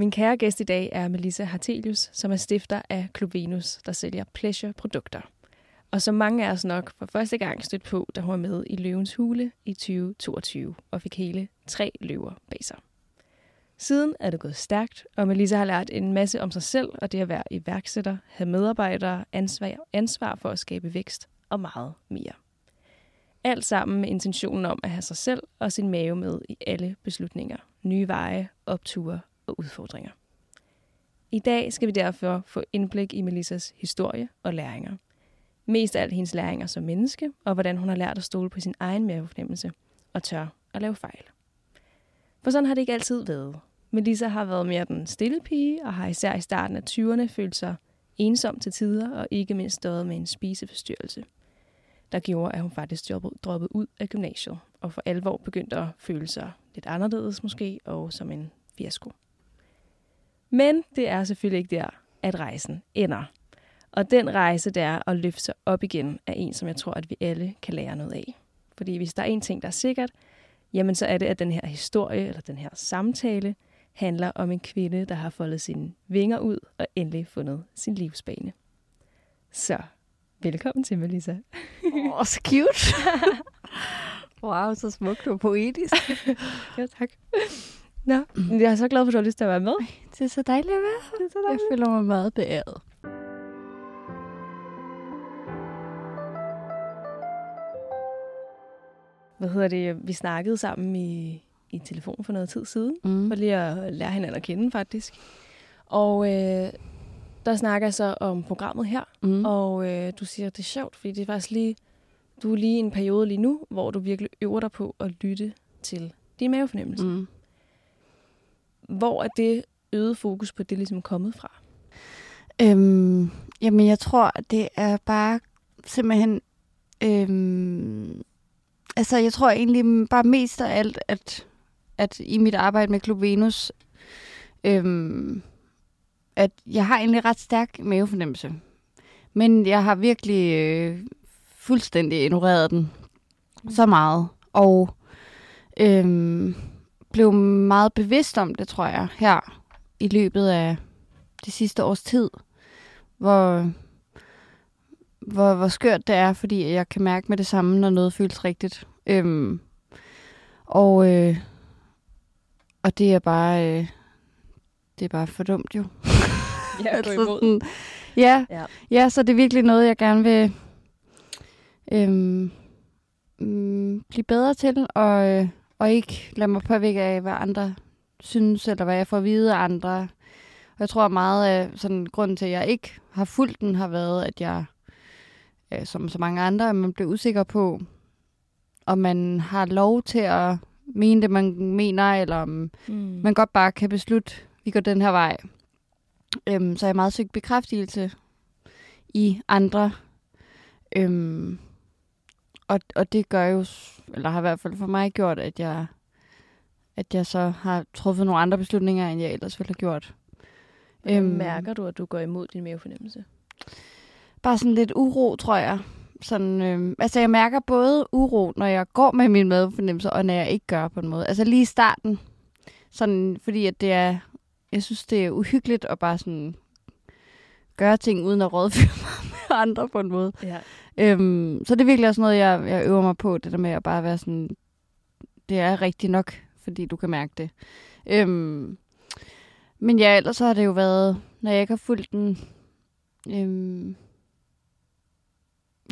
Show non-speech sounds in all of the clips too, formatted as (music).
Min kære gæst i dag er Melissa Hartelius, som er stifter af Club Venus, der sælger pleasure-produkter. Og som mange af os nok for første gang stødt på, da hun var med i Løvens Hule i 2022 og fik hele tre løver bag sig. Siden er det gået stærkt, og Melissa har lært en masse om sig selv og det at være iværksætter, have medarbejdere, ansvar, ansvar for at skabe vækst og meget mere. Alt sammen med intentionen om at have sig selv og sin mave med i alle beslutninger, nye veje, opture og udfordringer. I dag skal vi derfor få indblik i Melissas historie og læringer. Mest af alt hendes læringer som menneske, og hvordan hun har lært at stole på sin egen mavefornemmelse og tør at lave fejl. For sådan har det ikke altid været. Melissa har været mere den stille pige, og har især i starten af 20'erne følt sig ensom til tider, og ikke mindst stået med en spiseforstyrrelse, der gjorde, at hun faktisk droppede ud af gymnasiet, og for alvor begyndte at føle sig lidt anderledes måske, og som en fiasko. Men det er selvfølgelig ikke der, at rejsen ender. Og den rejse, det er at løfte sig op igen, er en, som jeg tror, at vi alle kan lære noget af. Fordi hvis der er en ting, der er sikkert, jamen så er det, at den her historie, eller den her samtale, handler om en kvinde, der har foldet sine vinger ud og endelig fundet sin livsbane. Så, velkommen til, Melissa. Åh, oh, så cute. (laughs) wow, så smukt og poetisk. (laughs) ja, tak. Nå, jeg er så glad for, at du har lyst til at være med. Det er så dejligt at være her. Det er så dejligt. Jeg føler mig meget beæret. Hvad hedder det? Vi snakkede sammen i, i telefon for noget tid siden, mm. for lige at lære hinanden at kende faktisk. Og øh, der snakker jeg så om programmet her, mm. og øh, du siger, at det er sjovt, fordi det er faktisk lige, du er lige i en periode lige nu, hvor du virkelig øver dig på at lytte til din mavefornemmelse. Mm. Hvor er det øget fokus på det ligesom kommet fra? Øhm, jamen, jeg tror, det er bare simpelthen... Øhm, altså, jeg tror egentlig bare mest af alt, at, at i mit arbejde med Klub Venus, øhm, at jeg har egentlig ret stærk mavefornemmelse. Men jeg har virkelig øh, fuldstændig ignoreret den så meget. Og øhm, blev meget bevidst om det, tror jeg, her i løbet af det sidste års tid. Hvor, hvor, hvor skørt det er, fordi jeg kan mærke med det samme, når noget føles rigtigt. Øhm, og, øh, og det er bare... Øh, det er bare for dumt jo. (laughs) Ja, (laughs) altså, sådan, ja, ja. ja, så det er virkelig noget, jeg gerne vil øhm, mm, blive bedre til, og, øh, og ikke lade mig påvirke af, hvad andre synes, eller hvad jeg får at vide af andre. Og jeg tror meget af sådan, grunden til, at jeg ikke har fulgt den, har været, at jeg, øh, som så mange andre, man bliver usikker på, om man har lov til at mene det, man mener, eller om mm. man godt bare kan beslutte, vi går den her vej. Øhm, så jeg er meget søgt bekræftelse i andre. Øhm, og, og det gør jo, eller har i hvert fald for mig gjort, at jeg, at jeg så har truffet nogle andre beslutninger, end jeg ellers ville have gjort. Hvordan øhm, mærker du, at du går imod din mavefornemmelse? Bare sådan lidt uro, tror jeg. Sådan, øhm, altså jeg mærker både uro, når jeg går med min mavefornemmelse, og når jeg ikke gør på en måde. Altså lige i starten, sådan, fordi at det er, jeg synes, det er uhyggeligt at bare sådan gøre ting uden at rådføre (laughs) mig med andre på en måde. Ja. Øhm, så det er virkelig også noget, jeg, jeg øver mig på, det der med at bare være sådan, det er rigtigt nok, fordi du kan mærke det. Øhm, men ja, ellers har det jo været, når jeg ikke har fulgt den, øhm,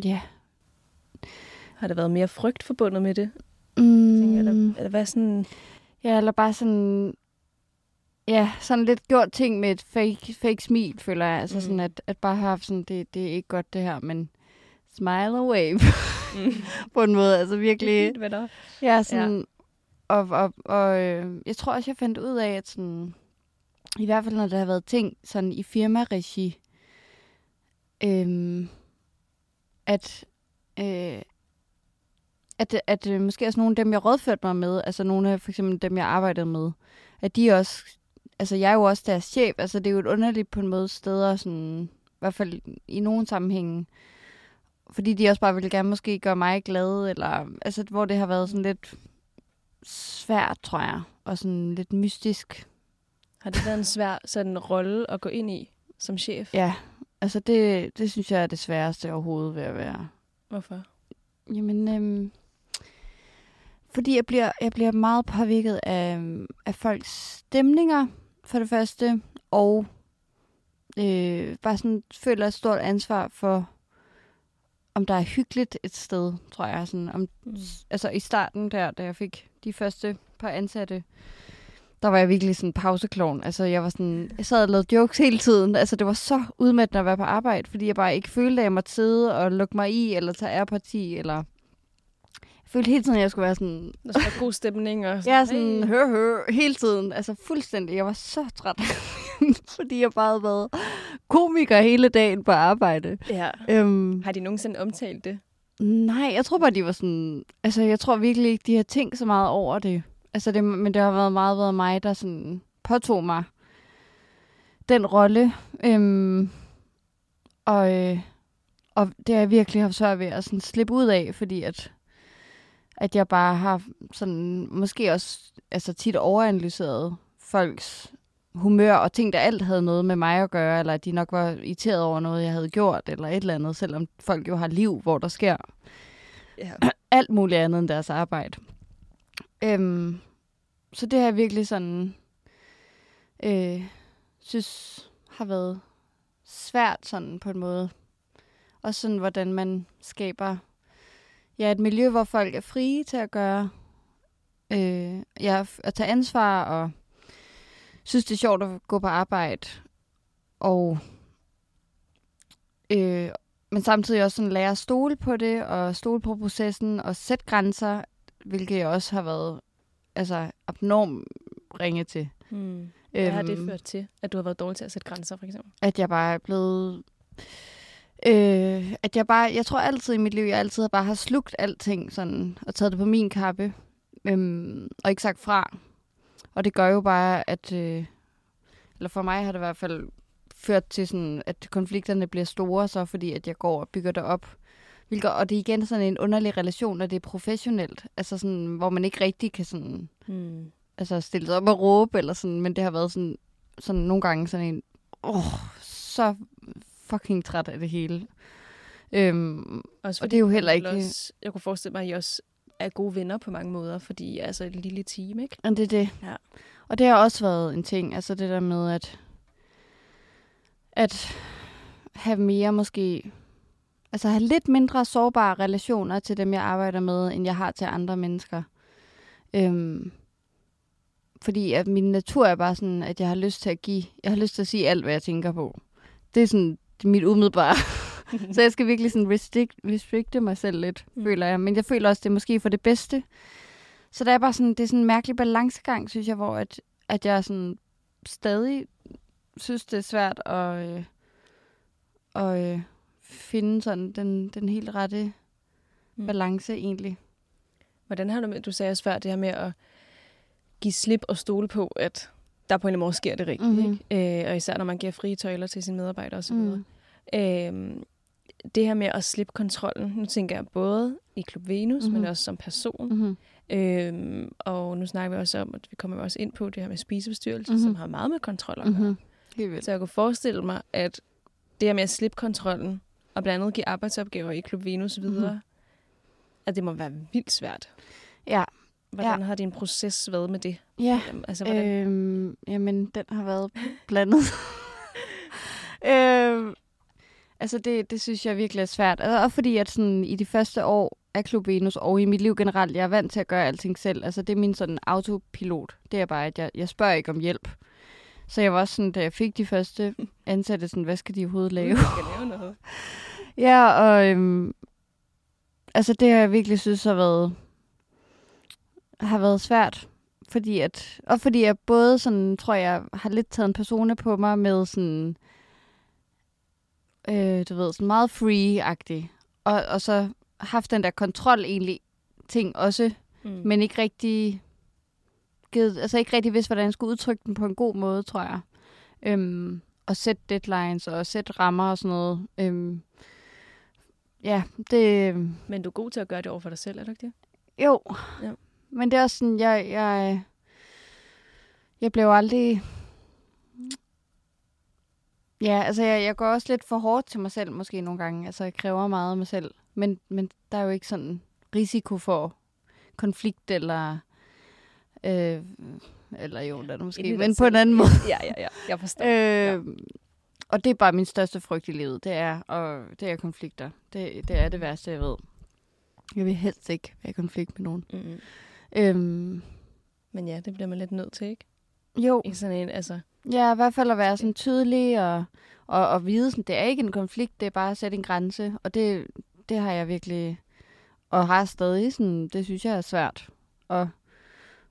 ja. Har der været mere frygt forbundet med det? Mm. Tænker, eller, eller hvad sådan... Ja, eller bare sådan, ja, sådan lidt gjort ting med et fake, fake smil, føler jeg. Altså mm. sådan, at, at bare have sådan, det, det er ikke godt det her, men smile wave Mm. (laughs) på en måde. Altså virkelig, Fint, venner. ja, sådan, ja og, og, og øh, jeg tror også, jeg fandt ud af, at sådan, i hvert fald når der har været ting sådan i firmaregi, øh, at, øh, at, at øh, måske også nogle af dem, jeg rådførte mig med, altså nogle af for eksempel dem, jeg arbejdede med, at de også, altså jeg er jo også deres chef, altså det er jo et underligt på en måde steder, sådan, i hvert fald i nogle sammenhænge, fordi de også bare ville gerne måske gøre mig glad, eller altså hvor det har været sådan lidt svært, tror jeg, og sådan lidt mystisk. Har det været en svær sådan rolle at gå ind i som chef? Ja, altså det, det synes jeg er det sværeste overhovedet ved at være. Hvorfor? Jamen, øhm, fordi jeg bliver, jeg bliver meget påvirket af, af folks stemninger, for det første, og øh, bare sådan føler et stort ansvar for, om der er hyggeligt et sted, tror jeg. Sådan, om, Mm. altså i starten der, da jeg fik de første par ansatte, der var jeg virkelig sådan pauseklovn. Altså jeg var sådan, jeg sad og lavede jokes hele tiden. Altså det var så udmattende at være på arbejde, fordi jeg bare ikke følte, at jeg måtte sidde og lukke mig i, eller tage ærparti, eller... Følte hele tiden, at jeg skulle være sådan, Der skal være god stemning. Og jeg er sådan, hey. hør, hør, hele tiden. Altså fuldstændig. Jeg var så træt, (laughs) fordi jeg bare havde været komiker hele dagen på arbejde. Ja. Øhm, Har de nogensinde omtalt det? Nej, jeg tror bare, de var sådan... Altså, jeg tror virkelig ikke, de har tænkt så meget over det. Altså, det, men det har været meget været mig, der sådan påtog mig den rolle. Øhm, og, øh, og det har jeg virkelig haft svært ved at sådan slippe ud af, fordi at, at jeg bare har sådan, måske også altså tit overanalyseret folks humør og ting, der alt havde noget med mig at gøre, eller at de nok var irriteret over noget, jeg havde gjort, eller et eller andet, selvom folk jo har liv, hvor der sker Ja. (clears throat) alt muligt andet end deres arbejde. Øhm, så det har jeg virkelig sådan, øh, synes har været svært sådan på en måde. Og sådan, hvordan man skaber ja, et miljø, hvor folk er frie til at gøre, øh, ja, at tage ansvar, og synes, det er sjovt at gå på arbejde, og øh, men samtidig også sådan lære at stole på det, og stole på processen, og sætte grænser, hvilket jeg også har været altså, abnorm ringe til. Hmm. Hvad har det Øhm, ført til, at du har været dårlig til at sætte grænser, for eksempel? At jeg bare er blevet... Øh, at jeg bare... Jeg tror altid i mit liv, jeg altid bare har slugt alting sådan, og taget det på min kappe, øhm, og ikke sagt fra. Og det gør jo bare, at... Øh, eller for mig har det i hvert fald ført til sådan, at konflikterne bliver store, så fordi at jeg går og bygger det op. Hvilket, og det er igen sådan en underlig relation, når det er professionelt. Altså sådan, hvor man ikke rigtig kan sådan, Hmm. altså stille sig op og råbe, eller sådan, men det har været sådan, sådan nogle gange sådan en, åh, oh, så fucking træt af det hele. Øhm, Også Og det er jo heller ikke- Også, jeg kunne forestille mig, at I også er gode venner på mange måder, fordi I er altså et lille team, ikke? og det er det. Ja. Og det har også været en ting, altså det der med, at, at have mere måske, altså have lidt mindre sårbare relationer til dem, jeg arbejder med, end jeg har til andre mennesker. Øhm, fordi at min natur er bare sådan, at jeg har lyst til at give, jeg har lyst til at sige alt, hvad jeg tænker på. Det er sådan det er mit umiddelbare. (laughs) Så jeg skal virkelig sådan restrict, restricte mig selv lidt, Mm. føler jeg. Men jeg føler også, det er måske for det bedste. Så der er bare sådan, det er sådan en mærkelig balancegang, synes jeg, hvor at, at jeg sådan stadig synes, det er svært at, øh, at øh, finde sådan den, den helt rette Mm. balance egentlig. Hvordan har du med, du sagde også før, det her med at give slip og stole på, at der på en eller anden måde sker det rigtigt, Mhm. ikke? Øh, og især når man giver frie tøjler til sine medarbejdere osv. Mm. Øhm, det her med at slippe kontrollen, nu tænker jeg både i Klub Venus, mm-hmm. men Mhm. også som person. Mm-hmm. Øhm, og nu snakker vi også om, at vi kommer også ind på det her med spisebestyrelse, mm-hmm. Mhm. som har meget med kontrol at gøre. Mm-hmm. Helt vildt. Så jeg kunne forestille mig, at det her med at slippe kontrollen, og blandt andet give arbejdsopgaver i Klub Venus videre, Mhm. at det må være vildt svært. Ja. Hvordan ja. har din proces været med det? Ja, Jamen, Altså, hvordan? Øh. øhm, jamen den har været blandet. (laughs) øhm, altså det, det synes jeg virkelig er svært. Og fordi, at sådan, i de første år af Klub Venus, og i mit liv generelt, jeg er vant til at gøre alting selv. Altså det er min sådan autopilot. Det er bare, at jeg, jeg spørger ikke om hjælp. Så jeg var også sådan, da jeg fik de første (laughs) ansatte, sådan, hvad skal de overhovedet lave? Jeg skal lave noget. (laughs) Ja, og øhm, altså det har jeg virkelig synes har været, har været svært. Fordi at, og fordi jeg både sådan, tror jeg, har lidt taget en persona på mig med sådan, øh, du ved, sådan meget free-agtig. Og, og så haft den der kontrol egentlig ting også, mm. men ikke rigtig givet, altså ikke rigtig vidst, hvordan jeg skulle udtrykke den på en god måde, tror jeg. Øhm, og sætte deadlines og sætte rammer og sådan noget. Øhm, ja, det... Men du er god til at gøre det over for dig selv, er du ikke det? Jo. Ja. Men det er også sådan, jeg, jeg, jeg blev aldrig... Ja, altså jeg, jeg går også lidt for hårdt til mig selv måske nogle gange. Altså jeg kræver meget af mig selv. Men, men der er jo ikke sådan risiko for konflikt eller... Øh, eller jo, der er måske, men på en anden måde. Ja, ja, ja, jeg forstår. (laughs) øh, ja. Og det er bare min største frygt i livet, det er, og det er konflikter. Det, det er det værste, jeg ved. Jeg vil helst ikke være i konflikt med nogen. Mm-hmm. Øhm, men ja, det bliver man lidt nødt til, ikke? Jo. I sådan en, altså... Ja, i hvert fald at være sådan tydelig og, og, og vide, sådan, det er ikke en konflikt, det er bare at sætte en grænse. Og det, det har jeg virkelig, og har stadig sådan, det synes jeg er svært. Og,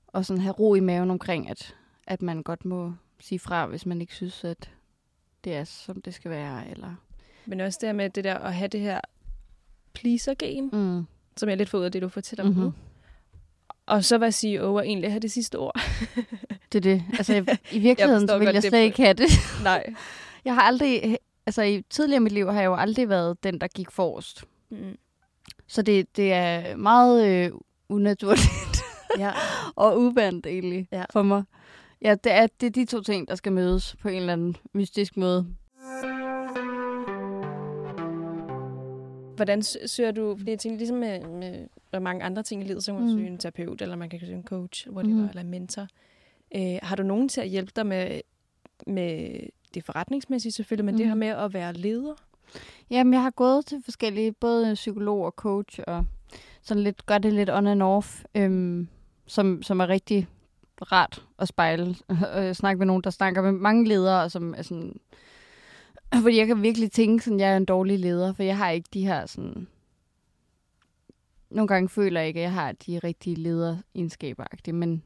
og sådan have ro i maven omkring, at, at man godt må sige fra, hvis man ikke synes, at det er, som det skal være. Eller... Men også det med det der at have det her pleaser-game, mm. som jeg lidt får ud af det, du fortæller mm-hmm. mig og så var CEO egentlig have det sidste ord. det er det. Altså, i (laughs) virkeligheden jeg vil jeg slet ikke have det. (laughs) Nej. Jeg har aldrig, altså i tidligere i mit liv har jeg jo aldrig været den, der gik forrest. Mm. Så det, det er meget øh, unaturligt ja. (laughs) og uvandt egentlig ja. for mig. Ja, det er, det er de to ting, der skal mødes på en eller anden mystisk måde. Hvordan søger du, fordi jeg tænker ligesom med, med mange andre ting i livet, så kan man mm. søge en terapeut, eller man kan søge en coach, whatever, mm. eller en mentor. Øh, har du nogen til at hjælpe dig med, med det forretningsmæssige selvfølgelig, men mm. det her med at være leder? Jamen, jeg har gået til forskellige, både psykolog og coach, og sådan lidt, gør det lidt on and off, øhm, som, som er rigtig rart at spejle. (laughs) og snakke med nogen, der snakker med mange ledere, som er sådan... (laughs) Fordi jeg kan virkelig tænke, at jeg er en dårlig leder, for jeg har ikke de her sådan nogle gange føler jeg ikke, at jeg har de rigtige lederegenskaber, men,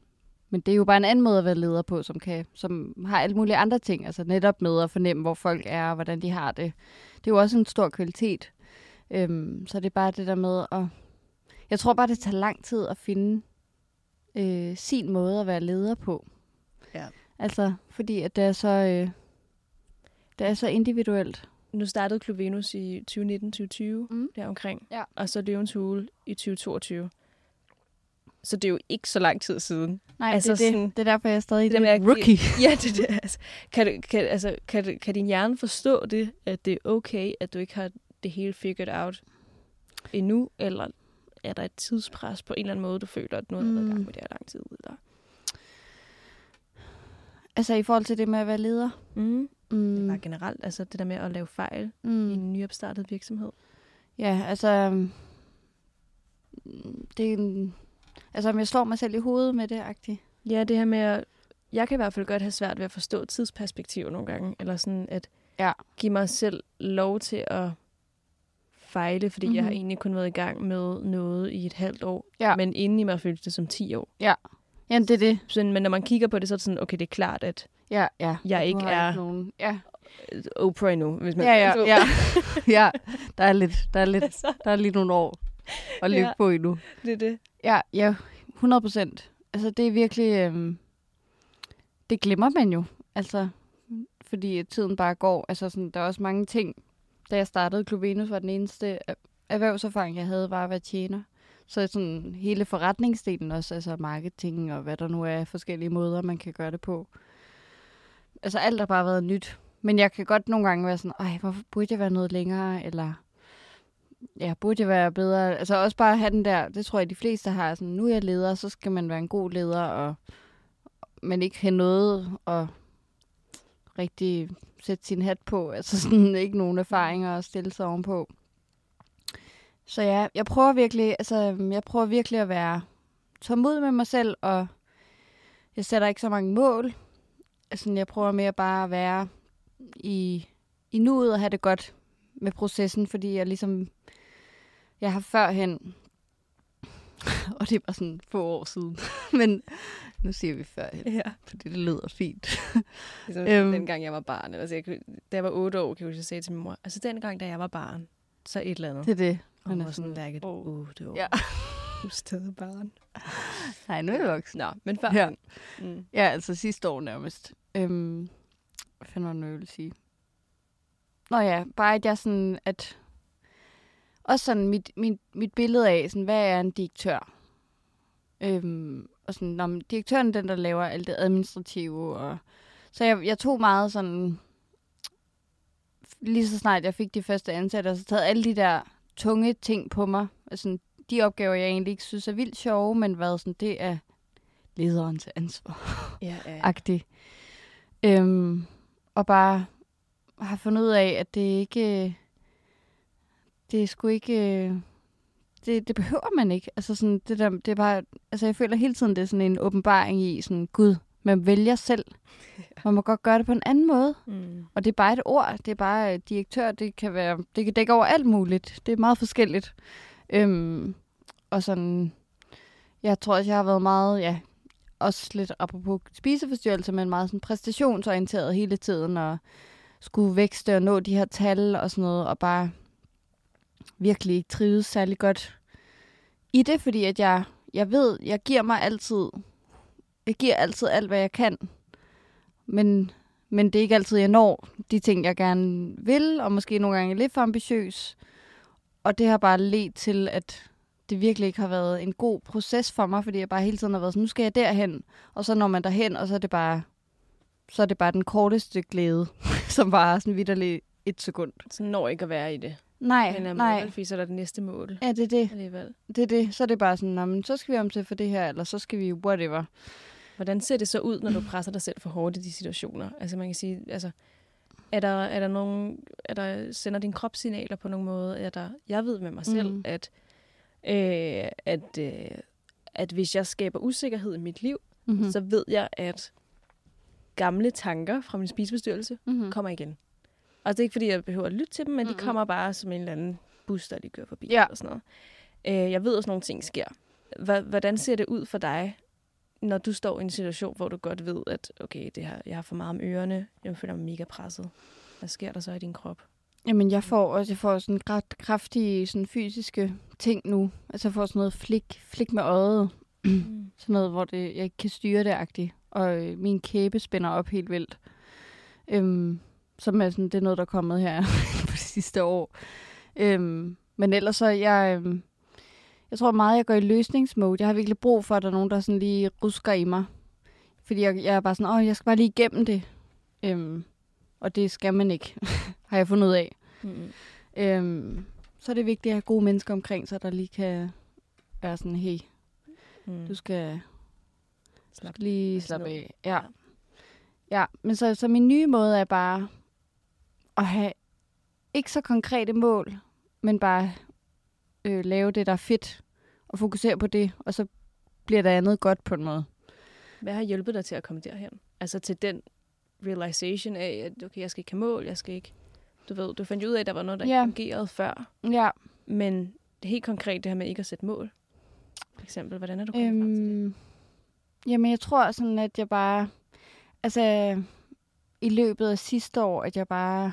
men det er jo bare en anden måde at være leder på, som, kan, som har alle mulige andre ting. Altså netop med at fornemme, hvor folk er, og hvordan de har det. Det er jo også en stor kvalitet. Øhm, så det er bare det der med at... Jeg tror bare, det tager lang tid at finde øh, sin måde at være leder på. Ja. Altså, fordi at det er så... Øh, det er så individuelt nu startede Klub Venus i 2019-2020, mm. deromkring, ja. og så Løvens Hule i 2022. Så det er jo ikke så lang tid siden. Nej, altså, det, er sådan, det. det er derfor, jeg er stadig det der rookie. (laughs) Ja, det er det. Altså, kan, kan, altså, kan, kan din hjerne forstå det, at det er okay, at du ikke har det hele figured out endnu, eller er der et tidspres på en eller anden måde, du føler, at nu har mm. været i gang mm. med det her lang tid? Eller? Altså i forhold til det med at være leder? Mm. Mm. Det var generelt, altså det der med at lave fejl mm. i en nyopstartet virksomhed. Ja, altså... Det er en, altså, om jeg slår mig selv i hovedet med det, agtigt. Ja, det her med at... Jeg kan i hvert fald godt have svært ved at forstå tidsperspektiv nogle gange. Eller sådan at ja. give mig selv lov til at fejle, fordi mm-hmm. jeg har mhm. egentlig kun været i gang med noget i et halvt år. Ja. Men inden i mig føltes det som 10 år. Ja, ja det er det. Så, men når man kigger på det, så er det sådan, okay, det er klart, at Ja, ja. Jeg ikke er ikke nogen, ja. Oprah endnu, hvis man ja, ja, ja. (laughs) ja, der er lidt, der er lidt, der er lige nogle år at løbe ja, på endnu. Det er det. Ja, ja, 100 procent. Altså, det er virkelig, øhm, det glemmer man jo, altså, fordi tiden bare går. Altså, sådan, der er også mange ting. Da jeg startede Klub Venus, var den eneste erhvervserfaring, jeg havde, var at være tjener. Så sådan hele forretningsdelen også, altså marketing og hvad der nu er forskellige måder, man kan gøre det på altså alt har bare været nyt. Men jeg kan godt nogle gange være sådan, ej, hvorfor burde jeg være noget længere, eller ja, burde jeg være bedre? Altså også bare have den der, det tror jeg de fleste har, sådan, nu er jeg leder, så skal man være en god leder, og man ikke have noget at rigtig sætte sin hat på, altså sådan (laughs) ikke nogen erfaringer at stille sig ovenpå. Så ja, jeg prøver virkelig, altså jeg prøver virkelig at være tålmodig med mig selv, og jeg sætter ikke så mange mål, Altså, jeg prøver mere bare at være i, i nuet og have det godt med processen, fordi jeg ligesom, jeg har førhen, (laughs) og det bare sådan få år siden, (laughs) men nu siger vi førhen, Ja. fordi det lyder fint. Ligesom (laughs) Øhm. dengang jeg var barn. Altså, jeg, da jeg var otte år, kan jeg jeg sagde til min mor, altså dengang, da jeg var barn, så et eller andet. Det er det. og Man hun er var sådan, sådan, like, åh. uh, det var Ja. Stadig barn. Nej, nu er jeg voksen. Nå, men før. Ja. Mm. Ja, altså sidste år nærmest. Øhm, hvad fanden var det jeg ville sige? Nå ja, bare at jeg sådan, at... Også sådan mit, mit, mit billede af, sådan, hvad er en direktør? Øhm, og sådan, når direktøren er den, der laver alt det administrative. Og, så jeg, jeg tog meget sådan... Lige så snart jeg fik de første ansatte, og så taget alle de der tunge ting på mig. Altså, de opgaver, jeg egentlig ikke synes er vildt sjove, men hvad sådan, det er lederens ansvar Ja, ja, ja. agtig. Øhm, og bare har fundet ud af, at det ikke... Det er sgu ikke... Det, det behøver man ikke. Altså sådan, det der, det er bare... Altså jeg føler hele tiden, det er sådan en åbenbaring i sådan, Gud, man vælger selv. (laughs) Man må godt gøre det på en anden måde. Mm. Og det er bare et ord. Det er bare øh, direktør. Det kan være, det kan dække over alt muligt. Det er meget forskelligt. Øhm, og sådan, jeg tror også, jeg har været meget, ja, også lidt apropos spiseforstyrrelse, men meget sådan præstationsorienteret hele tiden, og skulle vækste og nå de her tal og sådan noget, og bare virkelig ikke trives særlig godt i det, fordi at jeg, jeg ved, jeg giver mig altid, jeg giver altid alt, hvad jeg kan, men, men det er ikke altid, jeg når de ting, jeg gerne vil, og måske nogle gange er lidt for ambitiøs. Og det har bare ledt til, at det virkelig ikke har været en god proces for mig, fordi jeg bare hele tiden har været sådan, nu skal jeg derhen, og så når man derhen, og så er det bare, så er det bare den korteste glæde, (laughs) som var sådan vidderligt et sekund. Så når ikke at være i det. Nej, Men um, nej. fordi så er der det næste mål Ja, det er det. alligevel. Det er det. Så er det bare sådan, men så skal vi om til for det her, eller så skal vi whatever. Hvordan ser det så ud, når du presser dig selv for hårdt i de situationer? Altså man kan sige, altså, er der, er der nogen, er der, sender din krop signaler på nogen måde? Er der, jeg ved med mig selv, mm. at, øh, at, øh, at hvis jeg skaber usikkerhed i mit liv, Mm-hmm. mm. så ved jeg, at gamle tanker fra min spiseforstyrrelse mm-hmm. kommer igen. Og det er ikke, fordi jeg behøver at lytte til dem, men Mhm. de kommer bare som en eller anden bus, der lige kører forbi. Ja. Og sådan noget. Øh, jeg ved, at sådan nogle ting sker. Hva- Hvordan ser det ud for dig, når du står i en situation, hvor du godt ved, at okay, det her, jeg har for meget om ørerne, jeg føler mig mega presset. Hvad sker der så i din krop? Jamen, jeg får også jeg får sådan ret kraftige sådan fysiske ting nu. Altså, jeg får sådan noget flik, flik med øjet. Mm. (clears throat) Sådan noget, hvor det, jeg ikke kan styre det agtigt. Og øh, min kæbe spænder op helt vildt. Øhm, som er sådan, det er noget, der er kommet her (laughs) på det sidste år. Øhm, men ellers så, jeg, øhm, jeg tror meget, jeg går i løsningsmode. Jeg har virkelig brug for, at der er nogen, der sådan lige rusker i mig. Fordi jeg, jeg er bare sådan, åh, jeg skal bare lige igennem det. Øhm, og det skal man ikke, (laughs) har jeg fundet ud af. Mm. Øhm, så er det vigtigt at have gode mennesker omkring sig, der lige kan være sådan, hey, Mm. du skal Slap. lige Altså slappe nu. af. Ja. ja, men så, så min nye måde er bare at have ikke så konkrete mål, men bare øh, lave det, der er fedt, og fokusere på det, og så bliver der andet godt på en måde. Hvad har hjulpet dig til at komme derhen? Altså til den realization af, at okay, jeg skal ikke have mål, jeg skal ikke... Du ved, du fandt ud af, at der var noget, der Ja. ikke fungerede før. Ja, Men det helt konkret det her med ikke at sætte mål. For eksempel, hvordan er du kommet frem til det? øhm, jamen jeg tror sådan, at jeg bare, altså i løbet af sidste år, at jeg bare,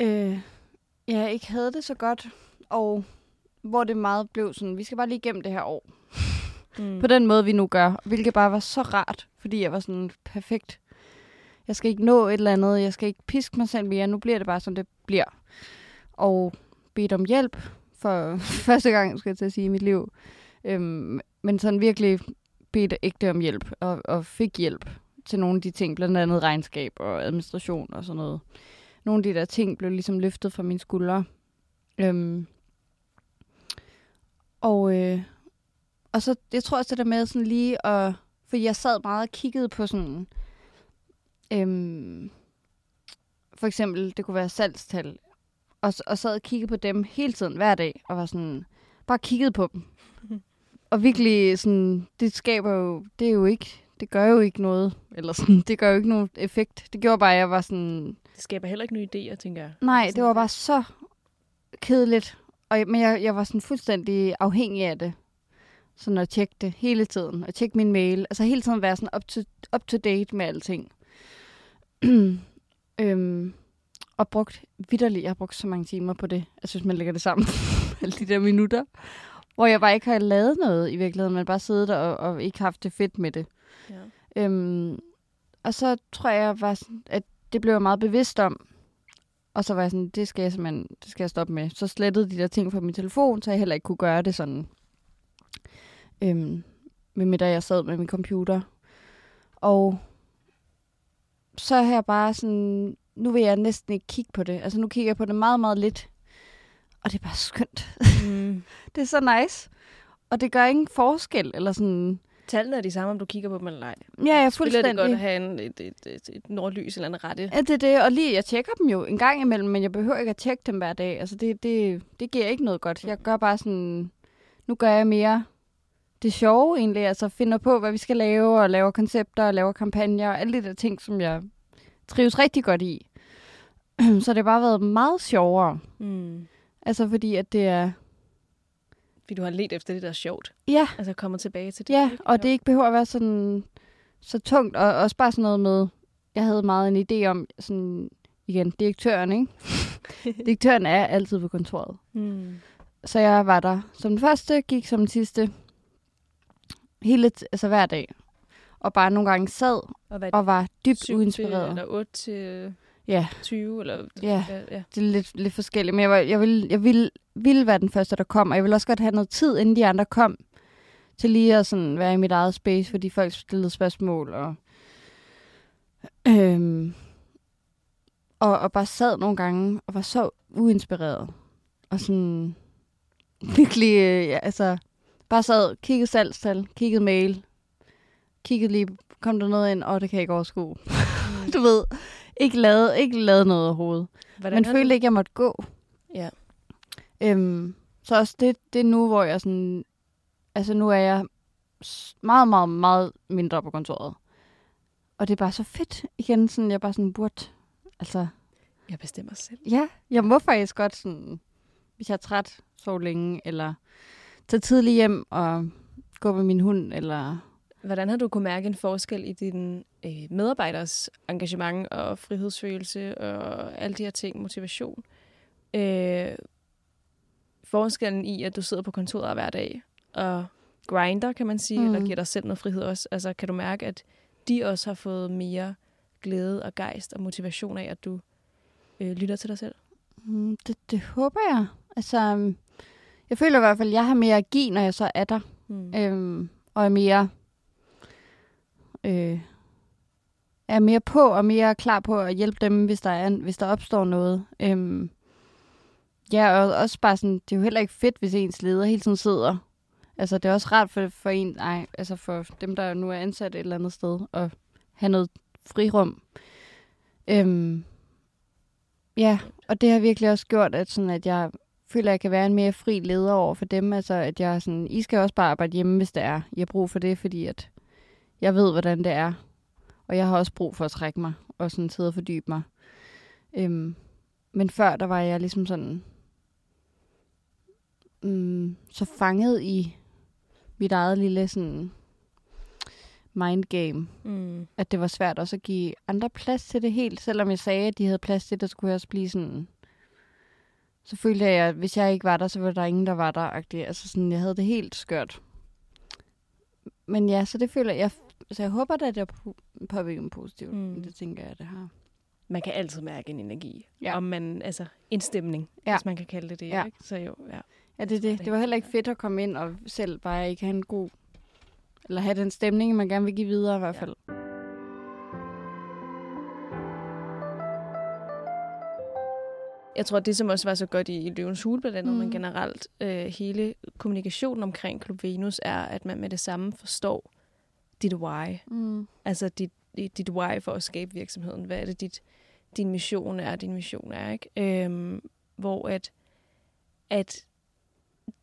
øh, jeg ikke havde det så godt, og hvor det meget blev sådan, vi skal bare lige igennem det her år. Mm. På den måde, vi nu gør. Hvilket bare var så rart, fordi jeg var sådan perfekt. Jeg skal ikke nå et eller andet. Jeg skal ikke piske mig selv mere. Nu bliver det bare, som det bliver. Og bedt om hjælp for (laughs) første gang, skal jeg til at sige, i mit liv. Øhm, men sådan virkelig bedt ægte om hjælp, og, og fik hjælp til nogle af de ting, blandt andet regnskab og administration og sådan noget. Nogle af de der ting blev ligesom løftet fra mine skuldre. Øhm, og, øh, og så, jeg tror også det der med sådan lige at, for jeg sad meget og kiggede på sådan, øhm, for eksempel, det kunne være salgstal, og, og sad og kiggede på dem hele tiden, hver dag, og var sådan, bare kiggede på dem. (laughs) Og virkelig sådan, det skaber jo, det er jo ikke, det gør jo ikke noget, eller sådan, (laughs) det gør jo ikke nogen effekt. Det gjorde bare, at jeg var sådan, Det skaber heller ikke nye idéer, tænker jeg. Nej, Sådan det var bare så kedeligt. Og, men jeg, jeg var sådan fuldstændig afhængig af det. Sådan at tjekke det hele tiden. Og tjekke min mail. Altså hele tiden være sådan up to, up to date med alting. (clears throat) øhm, og brugt vidderligt. Jeg har brugt så mange timer på det. Jeg synes, man lægger det sammen. (laughs) Alle de der minutter. Hvor jeg bare ikke har lavet noget i virkeligheden. Men bare siddet og, og ikke haft det fedt med det. Ja. Øhm, og så tror jeg, var sådan, at det blev jeg meget bevidst om. Og så var jeg sådan, det skal jeg simpelthen det skal jeg stoppe med. Så slettede de der ting fra min telefon, så jeg heller ikke kunne gøre det sådan. Øhm, med da jeg sad med min computer. Og så har jeg bare sådan, nu vil jeg næsten ikke kigge på det. Altså nu kigger jeg på det meget, meget lidt. Og det er bare skønt. Mm. (laughs) det er så nice. Og det gør ingen forskel, eller sådan... Tallene er de samme, om du kigger på dem eller ej. Ja, jeg er Spiller det fuldstændig... godt at have en, et, et, et, et nordlys eller en rette? Ja, det er det. Og lige, jeg tjekker dem jo en gang imellem, men jeg behøver ikke at tjekke dem hver dag. Altså, det, det, det giver ikke noget godt. Jeg gør bare sådan... Nu gør jeg mere det sjove egentlig. Altså, finder på, hvad vi skal lave, og laver koncepter, og laver kampagner, og alle de der ting, som jeg trives rigtig godt i. (clears throat) Så det har bare været meget sjovere. Mm. Altså, fordi at det er... Fordi du har let efter det, der er sjovt. Ja, Altså kommet tilbage til det. Ja, ikke? og det ikke behøver at være sådan så tungt, og også bare sådan noget med, jeg havde meget en idé om, sådan, igen, direktøren, ikke? (laughs) direktøren er altid på kontoret. Mm. Så jeg var der som den første, gik som den sidste, hele, altså hver dag. Og bare nogle gange sad Og og var dybt Syv uinspireret. Til, eller 8 til Ja, 20? Eller, Ja. ja, det er lidt, lidt forskelligt, men jeg, var, jeg, ville, jeg ville, ville være den første, der kom, og jeg ville også godt have noget tid, inden de andre kom, til lige at sådan være i mit eget space, fordi folk stillede spørgsmål, og, øhm, og, og bare sad nogle gange, og var så uinspireret, og sådan virkelig, øh, ja, altså, bare sad, kiggede salgstal, kiggede mail, kiggede lige, kom der noget ind, åh, det kan jeg ikke overskue. Mm. (laughs) du ved, ikke lavet, ikke lavet noget overhovedet. Hvordan Men følte ikke, jeg måtte gå. Ja. Øhm, så også det, det er nu, hvor jeg sådan... Altså nu er jeg meget, meget, meget mindre på kontoret. Og det er bare så fedt. Igen, sådan, jeg bare sådan burde... Altså, Jeg bestemmer selv. ja, jeg må faktisk godt sådan... Hvis jeg er træt, sove længe, eller tage tidligt hjem og gå med min hund, eller... Hvordan har du kunne mærke en forskel i din øh, medarbejders engagement og frihedsfølelse og alle de her ting, motivation? Øh, forskellen i, at du sidder på kontoret hver dag og grinder, kan man sige, mm. Eller giver dig selv noget frihed også. Altså, kan du mærke, at de også har fået mere glæde og gejst og motivation af, at du øh, lytter til dig selv? Mm, det, det håber jeg. Altså, øhm, jeg føler i hvert fald, at jeg har mere give, når jeg så er der. Mm. øhm, og er mere øh, er mere på og mere klar på at hjælpe dem, hvis der, er, hvis der opstår noget. Øhm, ja, og også bare sådan, det er jo heller ikke fedt, hvis ens leder hele tiden sidder. Altså, det er også rart for, for en, nej, altså for dem, der nu er ansat et eller andet sted, at have noget frirum. Øhm, ja, og det har virkelig også gjort, at, sådan, at jeg føler, at jeg kan være en mere fri leder over for dem. Altså, at jeg sådan, I skal også bare arbejde hjemme, hvis det er. I har brug for det, fordi at jeg ved, hvordan det er. Og jeg har også brug for at trække mig og sådan sidde og fordybe mig. Øhm, men før, der var jeg ligesom sådan mm, så fanget i mit eget lille sådan mindgame, Mm. at det var svært også at give andre plads til det helt. Selvom jeg sagde, at de havde plads til det, så kunne jeg også blive sådan... Så følte jeg, at hvis jeg ikke var der, så var der ingen, der var der. -agtigt. Altså sådan, jeg havde det helt skørt. Men ja, så det føler jeg... Så jeg håber da, at jeg po- påvirker mig positivt. Mm. Det tænker jeg, det har. Man kan altid mærke en energi. Ja. Om man, altså, en stemning, Ja. hvis man kan kalde det det. Ja. Ikke? Så jo, ja. Ja, det er det. det Det var heller ikke fedt at komme ind og selv bare ikke have en god... Eller have den stemning, man gerne vil give videre i hvert Ja. fald. Jeg tror, det som også var så godt i, i Løvens Hule, blandt andet, mm. men generelt øh, hele kommunikationen omkring Klub Venus, er, at man med det samme forstår dit why. Mm. Altså dit, dit why for at skabe virksomheden. Hvad er det, dit, din mission er, din mission er, ikke? Øhm, hvor at, at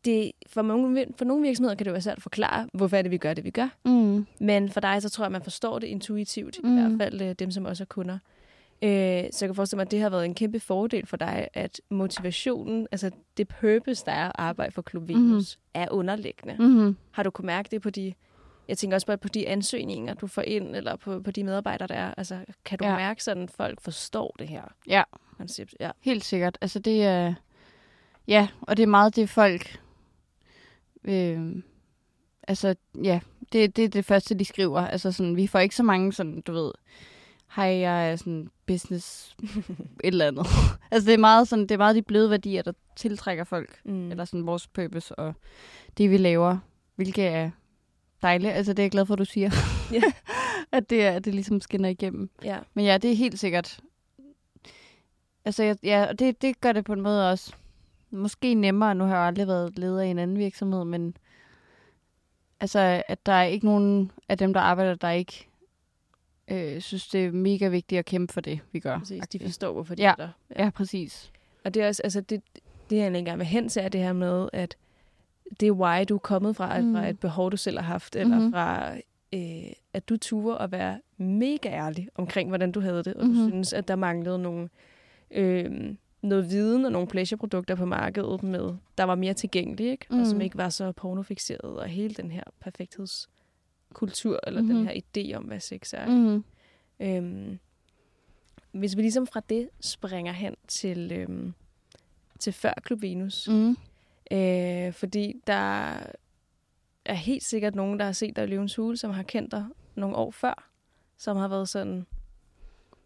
det, for, mange, for nogle virksomheder kan det jo være svært at forklare, hvorfor er det, vi gør det, vi gør. Mm. Men for dig, så tror jeg, at man forstår det intuitivt, mm. i Mm. hvert fald øh, dem, som også er kunder. Øh, så jeg kan forestille mig, at det har været en kæmpe fordel for dig, at motivationen, altså det purpose, der er at arbejde for Klub Venus, mm-hmm. er underliggende. Mm-hmm. Har du kunne mærke det på de, jeg tænker også bare på de ansøgninger, du får ind, eller på, på de medarbejdere, der er. Altså, kan du Ja. mærke sådan, at folk forstår det her Ja. koncept? Ja. Helt sikkert. Altså det er... Ja, og det er meget det folk... Øh, altså, ja, det, det er det første, de skriver. Altså sådan, vi får ikke så mange sådan, du ved... Hej, jeg er sådan business (laughs) et eller andet. altså det er meget sådan, det er meget de bløde værdier, der tiltrækker folk. Mm. Eller sådan vores purpose og det, vi laver. Hvilket er dejligt. Altså det er jeg glad for, at du siger. Ja. (laughs) at det, er, at det ligesom skinner igennem. ja. Men ja, det er helt sikkert. Altså, jeg, ja, og det, det gør det på en måde også måske nemmere. Nu har jeg aldrig været leder i en anden virksomhed, men altså, at der er ikke nogen af dem, der arbejder, der ikke øh, synes, det er mega vigtigt at kæmpe for det, vi gør. Præcis, de forstår, hvorfor de Ja. er der. Ja, præcis. Og det er også, altså det, det jeg egentlig gerne vil hen til, er det her med, at det er why, du er kommet fra, mm. Fra et behov, du selv har haft, eller Mhm. fra, øh, at du turde at være mega ærlig omkring, hvordan du havde det, og Mhm. du synes, at der manglede nogle, øh, noget viden og nogle pleasure-produkter på markedet, med, der var mere tilgængelige, ikke? Mm. og som Mm. ikke var så pornofixeret, og hele den her perfekthedskultur, eller mm. Mhm. den her idé om, hvad sex er. Mm. Øhm, hvis vi ligesom fra det springer hen til, øhm, til før Klub Venus. Mm. Øh, fordi der er helt sikkert nogen, der har set dig i Løvens Hule, som har kendt dig nogle år før, som har været sådan,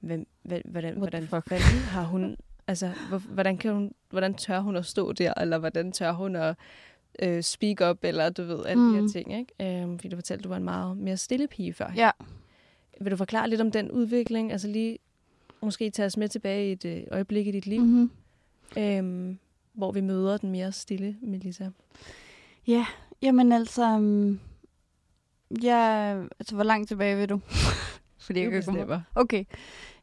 hvem, hvem, hvordan, What hvordan fanden har hun, (laughs) altså, hvor, hvordan, kan hun, hvordan tør hun at stå der, eller hvordan tør hun at øh, speak up, eller du ved, alle mm. de her Mm. ting, ikke? Øh, fordi du fortalte, at du var en meget mere stille pige før. Ja. Vil du forklare lidt om den udvikling? Altså lige måske tage os med tilbage i et øh, øjeblik i dit liv, Mm-hmm. øhm, hvor vi møder den mere stille Melissa. Ja, jamen altså... Um, ja, altså, hvor langt tilbage vil du? (laughs) Fordi jeg kan komme. Okay.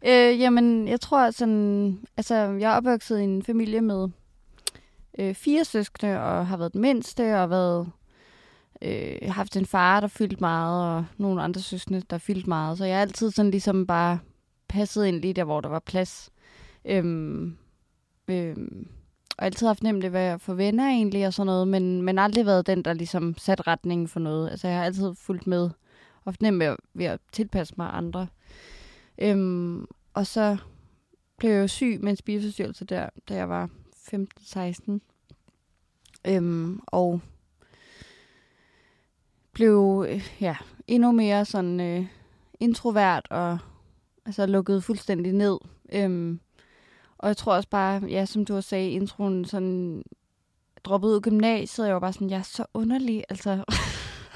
Øh, jamen, jeg tror sådan... Altså, jeg er opvokset i en familie med øh, fire søskende, og har været den mindste, og været, øh, haft en far, der fyldte meget, og nogle andre søskende, der fyldte meget. Så jeg har altid sådan ligesom bare passet ind lige der, hvor der var plads. Øhm, øhm, og altid haft nemt ved at få venner egentlig og sådan noget, men, men aldrig været den, der ligesom sat retningen for noget. Altså jeg har altid fulgt med og haft nemt ved at, ved at tilpasse mig andre. Øhm, og så blev jeg jo syg med en spiseforstyrrelse der, da jeg var 15-16. Øhm, og blev ja, endnu mere sådan øh, introvert og altså lukket fuldstændig ned. Øhm, og jeg tror også bare, ja, som du også sagde i introen, sådan droppet ud af gymnasiet, jeg var bare sådan, jeg er så underlig, altså.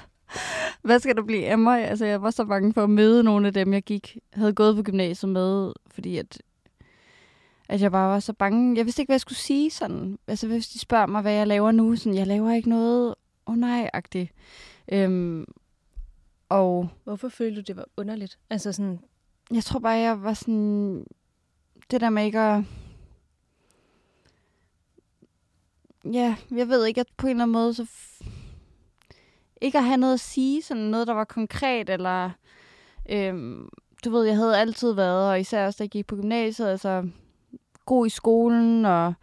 (laughs) Hvad skal der blive af mig? Altså, jeg var så bange for at møde nogle af dem, jeg gik, havde gået på gymnasiet med, fordi at, at jeg bare var så bange. Jeg vidste ikke, hvad jeg skulle sige sådan. Altså, hvis de spørger mig, hvad jeg laver nu, sådan, jeg laver ikke noget, åh oh, nej-agtigt. Øhm, og Hvorfor følte du, det var underligt? Altså sådan, jeg tror bare, jeg var sådan... Det der med ikke at... Ja, jeg ved ikke, at på en eller anden måde, så... F- ikke at have noget at sige, sådan noget, der var konkret, eller... Øhm, du ved, jeg havde altid været, og især også, da jeg gik på gymnasiet, altså god i skolen, og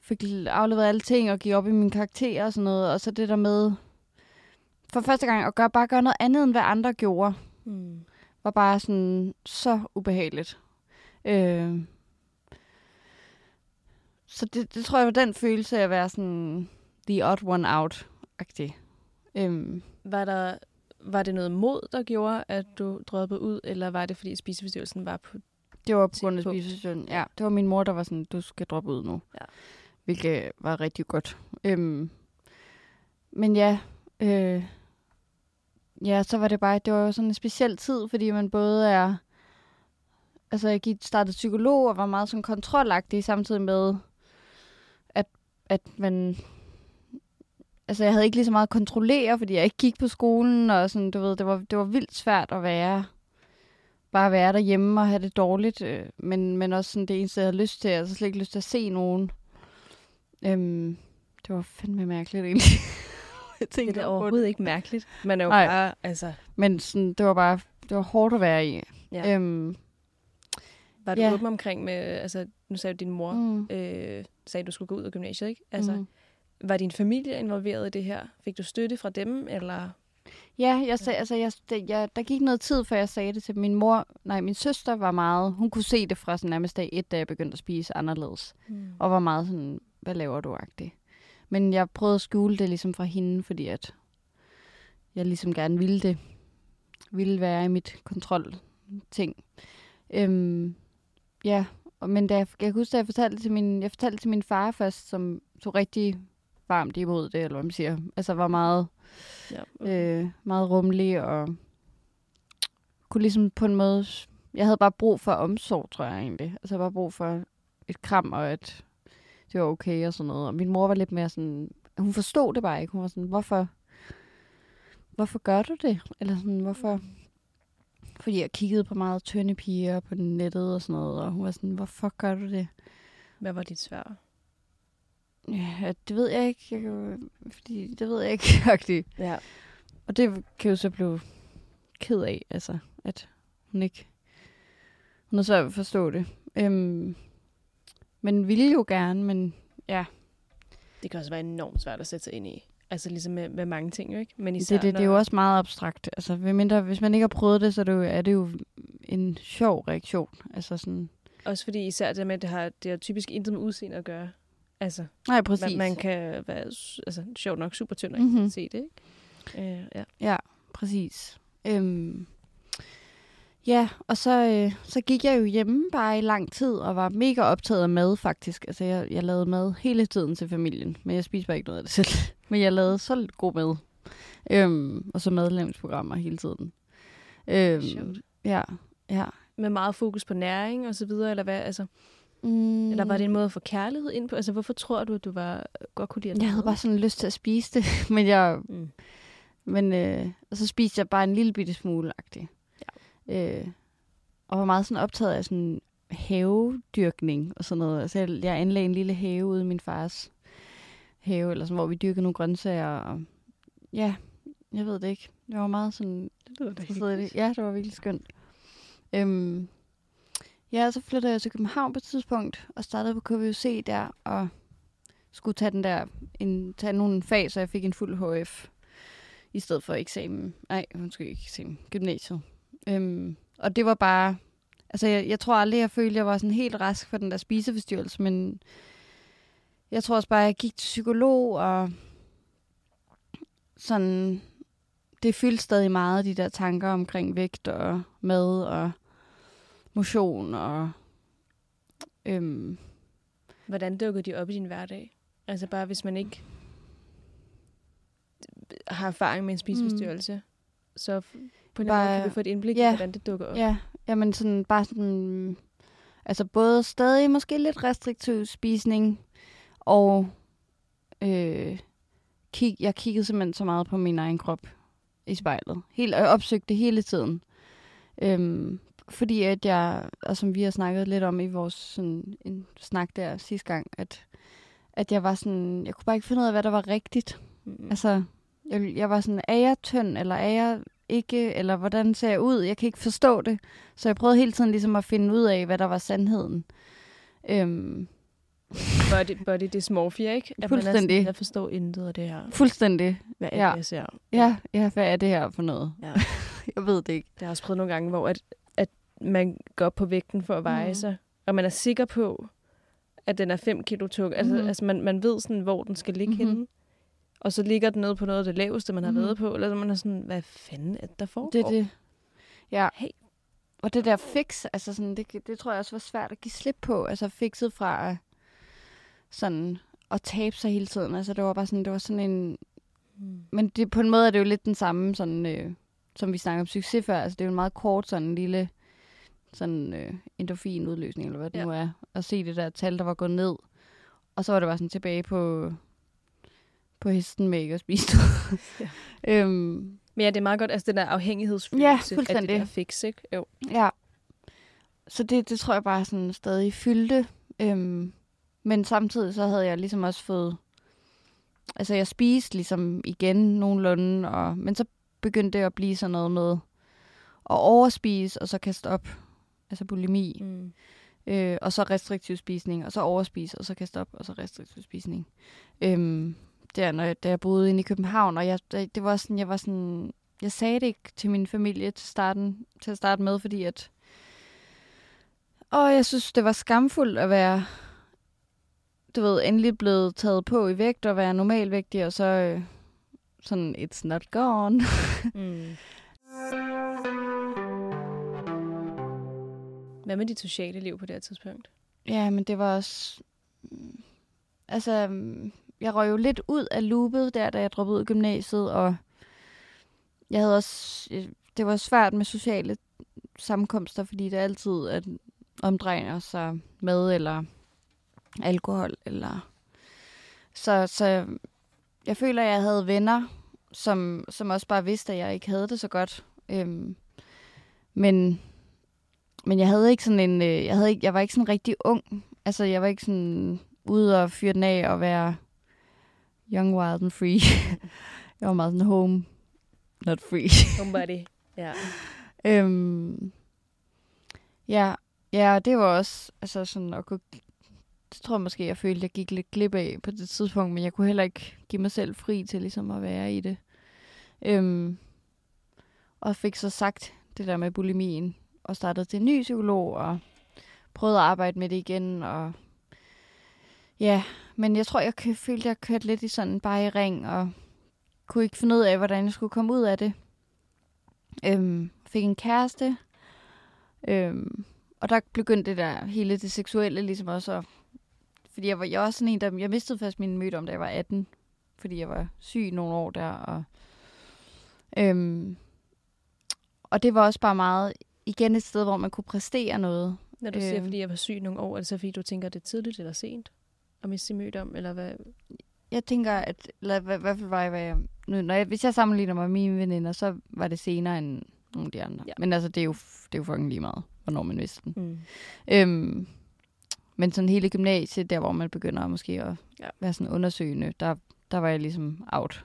fik afleveret alle ting, og gik op i mine karakterer og sådan noget, og så det der med, for første gang, at gøre, bare gøre noget andet, end hvad andre gjorde hmm, var bare sådan så ubehageligt. Øh, så det, det tror jeg var den følelse af at være sådan the odd one out-agtig. Øhm, var, der, var det noget mod, der gjorde, at du droppede ud, eller var det, fordi spiseforstyrrelsen var på... det var på grund af spiseforstyrrelsen. Ja, det var min mor, der var sådan, du skal droppe ud nu. Ja. Hvilket var rigtig godt. Øhm, men ja, øh, ja, så var det bare, det var jo sådan en speciel tid, fordi man både er, altså jeg gik startede psykolog og var meget sådan kontrolagtig, samtidig med, at, man, altså jeg havde ikke lige så meget at kontrollere, fordi jeg ikke gik på skolen, og sådan, du ved, det var, det var vildt svært at være, bare være derhjemme og have det dårligt, øh, men, men også sådan det eneste, jeg havde lyst til, altså slet ikke lyst til at se nogen. Øhm, det var fandme mærkeligt egentlig. (laughs) jeg Det er overhovedet ikke mærkeligt. Man er jo Nej. bare, altså... Men sådan, det var bare, det var hårdt at være i. Ja. Øhm, Var du Ja. åben omkring med, altså nu sagde du din mor, Mm. øh, sagde, at du skulle gå ud af gymnasiet, ikke? Altså, Mm. var din familie involveret i det her? Fik du støtte fra dem, eller? Ja, jeg sag, altså, jeg, jeg, der gik noget tid, før jeg sagde det til min mor. Nej, min søster var meget... Hun kunne se det fra sådan nærmest dag et, da jeg begyndte at spise anderledes. Mm. Og var meget sådan, hvad laver du agtig? Men jeg prøvede at skjule det ligesom fra hende, fordi at jeg ligesom gerne ville det. Ville være i mit kontrolting. Øhm, ja, men da jeg, jeg kan huske, da jeg fortalte til min, jeg fortalte til min far først, som tog rigtig varmt imod det, eller hvad man siger. Altså var meget Ja. øh, meget rummelig og kunne ligesom på en måde... Jeg havde bare brug for omsorg, tror jeg egentlig. Altså jeg bare brug for et kram og at det var okay og sådan noget. Og min mor var lidt mere sådan... Hun forstod det bare ikke. Hun var sådan, hvorfor... Hvorfor gør du det? Eller sådan, hvorfor... Fordi jeg kiggede på meget tynde piger på nettet og sådan noget, og hun var sådan, hvorfor gør du det? Hvad var dit svar? Ja, det ved jeg ikke. Jeg, kan- fordi det ved jeg ikke, (laughs) faktisk. Ja. Og det kan jo så blive ked af, altså, at hun ikke... Hun har svært ved at forstå det. Øhm, men ville jo gerne, men ja, Det kan også være enormt svært at sætte sig ind i. Altså ligesom med, med mange ting, jo ikke? Men det, især, det, det er jo også meget abstrakt. Altså, mindre, hvis man ikke har prøvet det, så er det, jo, er det jo en sjov reaktion. Altså sådan... Også fordi især det med, at det har, det har typisk intet med udseende at gøre. Altså, Nej, præcis. man, man kan være altså, sjovt nok super tynd og Mhm. mm-hmm. se det, ikke? Øh, ja. Ja, præcis. Øhm, ja, og så, øh, så gik jeg jo hjemme bare i lang tid, og var mega optaget af mad faktisk. Altså, jeg, jeg lavede mad hele tiden til familien, men jeg spiste bare ikke noget af det selv. Men jeg lavede så lidt god mad. Øhm, og så madlavningsprogrammer hele tiden. Øhm, Sjovt. Ja, ja. Med meget fokus på næring og så videre, eller hvad? Altså, Mm, Eller var det en måde at få kærlighed ind på? Altså, hvorfor tror du, at du var, godt kunne lide at Jeg havde bare sådan lyst til at spise det, (laughs) men jeg, Mm. Men, øh, og så spiste jeg bare en lille bitte smule agtig. Ja. Øh, og var meget sådan optaget af sådan havedyrkning og sådan noget. Altså, jeg, jeg anlagde en lille have ude i min fars have, eller sådan, hvor vi dyrkede nogle grøntsager. Og, ja, jeg ved det ikke. Jeg var meget sådan... Det lyder da Så det, ja, det var virkelig skønt. Øhm, ja, så flyttede jeg til København på et tidspunkt, og startede på KVUC der, og skulle tage den der, en, tage nogle fag, så jeg fik en fuld HF, i stedet for eksamen. Nej, undskyld, ikke eksamen. Gymnasiet. Øhm, og det var bare, altså jeg, jeg tror aldrig, jeg følte, jeg var sådan helt rask for den der spiseforstyrrelse, men jeg tror også bare, jeg gik til psykolog, og sådan, det fyldte stadig meget, de der tanker omkring vægt og mad og motion og øhm, Hvordan dukker de op i din hverdag? Altså bare hvis man ikke har erfaring med en spiseforstyrrelse, mm. så på en anden måde Bare- kan vi få et indblik i, ja. hvordan det dukker op. ja, jamen sådan bare sådan, altså både stadig måske lidt restriktiv spisning og øh, kig, jeg kiggede simpelthen så meget på min egen krop i spejlet. Helt, jeg opsøgte det hele tiden. Øhm, fordi at jeg, og som vi har snakket lidt om i vores sådan, en snak der sidste gang, at, at jeg var sådan, jeg kunne bare ikke finde ud af, hvad der var rigtigt. Mm. Altså, jeg, jeg var sådan, er jeg tynd, eller er jeg ikke, eller hvordan ser jeg ud? Jeg kan ikke forstå det. Så jeg prøvede hele tiden ligesom at finde ud af, hvad der var sandheden. Øhm, Body, body dysmorphia, ikke? At man er Fuldstændig. sådan, jeg forstår intet af det her. fuldstændig. Hvad er Ja. det, jeg ser? Ja, ja, hvad er det her for noget? Ja. (laughs) jeg ved det ikke. Det har også prøvet nogle gange, hvor at, at man går op på vægten for at veje Mhm. sig, og man er sikker på, at den er 5 kilo tung. Altså, Mhm. altså man, man ved sådan, hvor den skal ligge Mhm. henne. Og så ligger den nede på noget af det laveste, man har Mhm. været på. Eller så man er sådan, hvad fanden er der foregår? Det er det. Ja. Hey. Og det der fix, altså sådan, det, det tror jeg også var svært at give slip på. Altså fixet fra sådan at tabe sig hele tiden. Altså det var bare sådan, det var sådan en... Mm. Men det, på en måde er det jo lidt den samme, sådan, øh, som vi snakker om succes før. Altså det er jo en meget kort sådan en lille sådan øh, endorfinudløsning, eller hvad det Ja. nu er. At se det der tal, der var gået ned. Og så var det bare sådan tilbage på, på hesten med ikke at spise noget. (laughs) Ja. (laughs) øhm, Men ja, det er meget godt, altså den der afhængighedsfølelse Ja, af det der fix, ikke? Jo. Ja. Så det, det tror jeg bare sådan stadig fyldte. Øhm, men samtidig så havde jeg ligesom også fået... Altså jeg spiste ligesom igen nogenlunde, og, men så begyndte det at blive sådan noget med at overspise, og så kaste op. altså bulimi. Mm. Øh, og så restriktiv spisning, og så overspise, og så kaste op, og så restriktiv spisning. Øhm, der, når jeg, da jeg boede inde i København, og jeg, det var sådan, jeg var sådan, jeg sagde det ikke til min familie til, starten, til at starte med, fordi at, og jeg synes, det var skamfuldt at være, du ved, endelig blevet taget på i vægt og være normalvægtig, og så øh, sådan, it's not gone. (laughs) Mm. Hvad med dit sociale liv på det her tidspunkt? Ja, men det var også... mm, Altså, mm, jeg røg jo lidt ud af loopet der, da jeg droppede ud af gymnasiet, og jeg havde også... øh, Det var svært med sociale sammenkomster, fordi det altid at omdrejer sig med, eller alkohol, eller... Så, så jeg føler, at jeg havde venner, som, som også bare vidste, at jeg ikke havde det så godt. Øhm, men, men jeg havde ikke sådan en, øh, jeg, havde ikke, jeg var ikke sådan rigtig ung. Altså, jeg var ikke sådan ude og fyre den af og være young, wild and free. (laughs) jeg var meget sådan home, not free. (laughs) Somebody. Ja. øhm, ja, ja, det var også altså sådan at gå, det tror jeg måske, jeg følte, jeg gik lidt glip af på det tidspunkt, men jeg kunne heller ikke give mig selv fri til ligesom at være i det. Øhm, og fik så sagt det der med bulimien, og startede til en ny psykolog, og prøvede at arbejde med det igen, og ja, men jeg tror, jeg følte, jeg kørte lidt i sådan bare i ring, og kunne ikke finde ud af, hvordan jeg skulle komme ud af det. Øhm, fik en kæreste, øhm, og der begyndte det der hele det seksuelle ligesom også at fordi jeg var, jeg var også sådan en, der... Jeg mistede først min møde om, da jeg var 18. Fordi jeg var syg nogle år der. Og, øhm, og det var også bare meget... Igen et sted, hvor man kunne præstere noget. Når du siger, Øhm. fordi jeg var syg nogle år, er det så fordi, du tænker, det er tidligt eller sent at miste møde om, eller hvad? Jeg tænker, at... Eller var jeg... Hvad jeg nu, når jeg, hvis jeg sammenligner mig med mine veninder, så var det senere end nogle af de andre. Ja. Men altså, det er, jo, det er jo fucking lige meget, hvornår man vidste den. Mm. Øhm, men sådan hele gymnasiet, der hvor man begynder måske at Ja. ja. være sådan undersøgende, der, der var jeg ligesom out.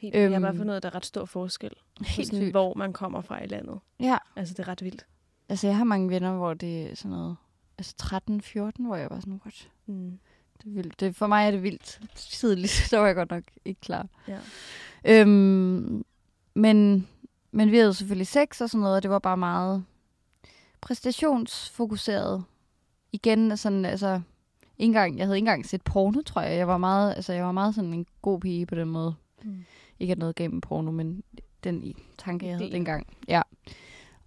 Helt, øhm, jeg har bare fundet, ud af, at der er ret stor forskel Helt sådan, sygt. hvor man kommer fra i landet. Ja, Altså, det er ret vildt. altså jeg har mange venner, hvor det er sådan noget, altså 13-14, hvor jeg var sådan, what? Mm. Det er vildt. Det, for mig er det vildt tidligt, (laughs) der var jeg godt nok ikke klar. Ja. Øhm, men, men vi havde selvfølgelig sex og sådan noget, og det var bare meget præstationsfokuseret. Igen, sådan, altså, ikke engang, jeg havde ikke engang set porno, tror jeg. Jeg var meget, altså, jeg var meget sådan en god pige på den måde. Mm. Ikke at noget gennem porno, men den i tanke, jeg havde Ideen. dengang. Ja.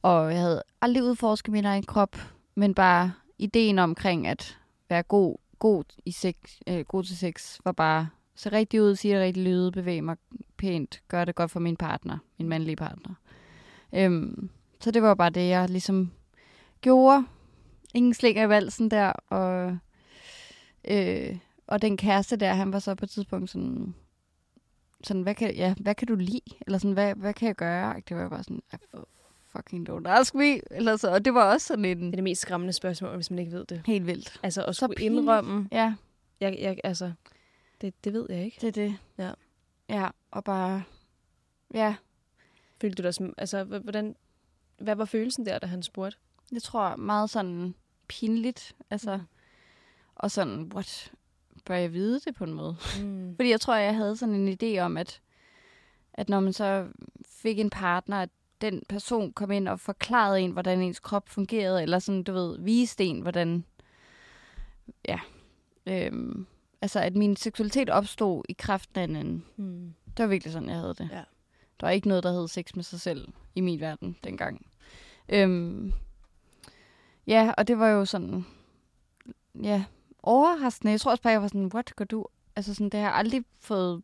Og jeg havde aldrig udforsket min egen krop, men bare ideen omkring at være god, god, i sex, øh, god til sex, var bare se rigtig ud, sige det rigtig lyde, bevæge mig pænt, gøre det godt for min partner, min mandlige partner. Øhm, så det var bare det, jeg ligesom gjorde. Ingen slinger i valsen der, og, øh, og den kæreste der, han var så på et tidspunkt sådan, sådan hvad, kan, ja, hvad kan du lide? Eller sådan, hvad, hvad kan jeg gøre? Det var bare sådan, "I fucking don't ask me. Eller så, og det var også sådan Det en er det mest skræmmende spørgsmål, hvis man ikke ved det. helt vildt. Altså, at Så skulle pinligt. indrømme, Ja, jeg, jeg, altså, det, det ved jeg ikke. det er det. Ja. Ja, og bare, ja, Følte du dig som, altså, hvordan, hvad var følelsen der, da han spurgte? Jeg tror meget sådan pinligt, altså, Mm. og sådan, what, bør jeg vide det på en måde? (laughs) Mm. Fordi jeg tror, jeg havde sådan en idé om, at, at når man så fik en partner, at den person kom ind og forklarede en, hvordan ens krop fungerede, eller sådan, du ved, viste en, hvordan, ja, øhm, altså at min seksualitet opstod i kraften af en anden. Mm. Det var virkelig sådan, jeg havde det. Ja. Der var ikke noget, der hed sex med sig selv i min verden dengang. Øhm, ja, og det var jo sådan, ja, overraskende. Jeg tror også bare, jeg var sådan, what gør du? Altså sådan, det har jeg aldrig fået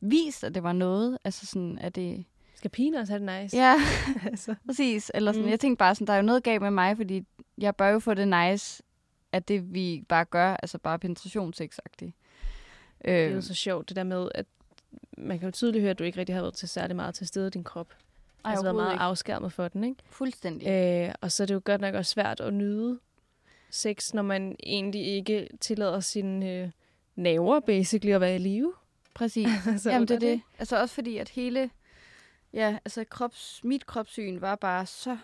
vist, at det var noget. Altså sådan, at det... Skal pigen også have det nice? Ja, (laughs) altså. præcis. Eller sådan, Mm. jeg tænkte bare sådan, der er jo noget galt med mig, fordi jeg bør jo få det nice, at det vi bare gør, altså bare penetrationssexagtigt. Det er jo så sjovt, det der med, at man kan jo tydeligt høre, at du ikke rigtig har været til særlig meget til stede i din krop. Ej, altså været meget ikke. afskærmet for den, ikke? Fuldstændig. Øh, og så er det jo godt nok også svært at nyde sex, når man egentlig ikke tillader sine øh, naver basically at være i live. Præcis. (laughs) altså, Jamen, det er hvordan det. Altså også fordi, at hele... Ja, altså krops, mit kropssyn var bare så...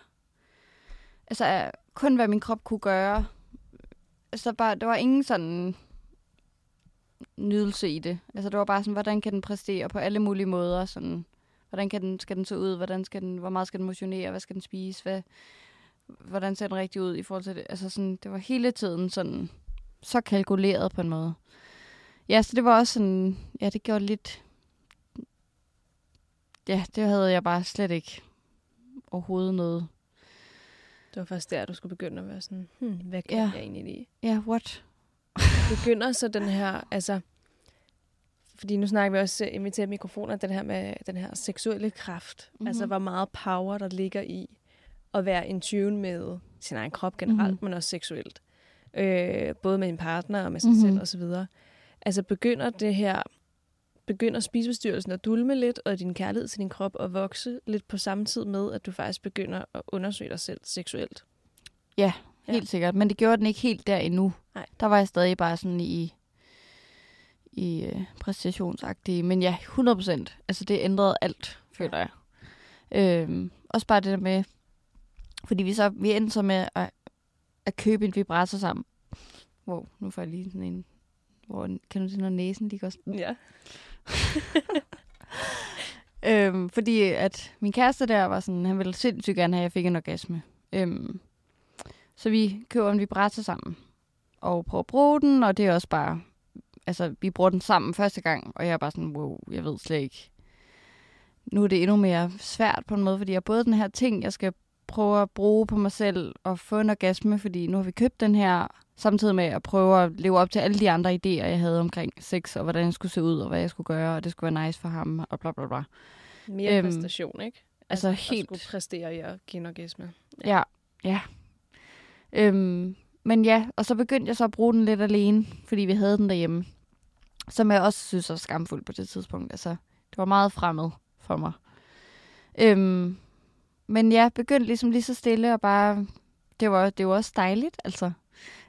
altså kun hvad min krop kunne gøre. Altså bare, der var ingen sådan nydelse i det. Altså det var bare sådan, hvordan kan den præstere på alle mulige måder, sådan, hvordan kan den, skal den se ud, hvordan skal den, hvor meget skal den motionere, hvad skal den spise, hvad, hvordan ser den rigtig ud i forhold til det. Altså sådan, det var hele tiden sådan, så kalkuleret på en måde. Ja, så det var også sådan, ja, det gjorde lidt, ja, det havde jeg bare slet ikke overhovedet noget. Det var først der, du skulle begynde at være sådan, hmm, hvad kan Ja. jeg egentlig lide? Ja, what? begynder så den her, altså, fordi nu snakker vi også, øh, inviterer mikrofoner, den her med den her seksuelle kraft. Mm-hmm. Altså, Mhm. hvor meget power, der ligger i at være in tune med sin egen krop generelt, Mhm. men også seksuelt. Øh, både med en partner og med sig Mhm. selv og så videre. Altså, begynder det her, begynder spiseforstyrrelsen at dulme lidt, og din kærlighed til din krop at vokse lidt på samme tid med, at du faktisk begynder at undersøge dig selv seksuelt. Ja, Ja. helt sikkert. Men det gjorde den ikke helt der endnu. Nej. Der var jeg stadig bare sådan i, i øh, præstationsagtig. Men ja, 100 procent. Altså det ændrede alt, føler jeg. Øhm, også bare det der med, fordi vi så vi endte så med at, at købe en vibrator sammen. Wow, nu får jeg lige sådan en, hvor, kan du se, når næsen ligger sådan? Ja. (laughs) Øhm, fordi at min kæreste der var sådan, han ville sindssygt gerne have, at jeg fik en orgasme. Øhm, så vi køber en vibrator sammen og prøver at bruge den, og det er også bare, altså vi bruger den sammen første gang, og jeg er bare sådan, wow, jeg ved slet ikke. Nu er det endnu mere svært på en måde, fordi jeg har både den her ting, jeg skal prøve at bruge på mig selv og få en orgasme, fordi nu har vi købt den her, samtidig med at prøve at leve op til alle de andre idéer, jeg havde omkring sex, og hvordan jeg skulle se ud, og hvad jeg skulle gøre, og det skulle være nice for ham, og bla bla bla. Mere Øhm, præstation, ikke? altså at helt- skulle præstere i at give en orgasme. Ja, ja. Øhm, men ja, og så begyndte jeg så at bruge den lidt alene, fordi vi havde den derhjemme. Som jeg også synes var skamfuldt på det tidspunkt. Altså, det var meget fremmed for mig. Øhm, men ja, begyndte ligesom lige så stille og bare... Det var, det var også dejligt, altså.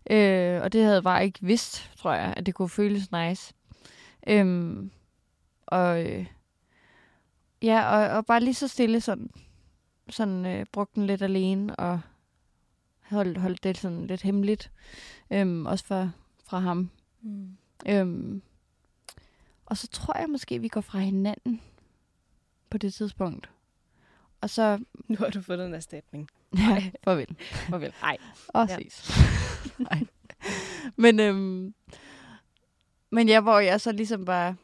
Øh, og det havde jeg bare ikke vidst, tror jeg, at det kunne føles nice. Øhm, og øh, ja, og, og bare lige så stille sådan, sådan øh, brugte den lidt alene og holdt, holdt det sådan lidt hemmeligt. Øhm, også fra, fra ham. Mm. Øhm, og så tror jeg måske, vi går fra hinanden på det tidspunkt. Og så, (laughs) Nu har du fundet en erstatning. ja, farvel. Farvel. Ej. Og Ja. ses. (laughs) Nej. Men, øhm, men ja, hvor jeg så ligesom bare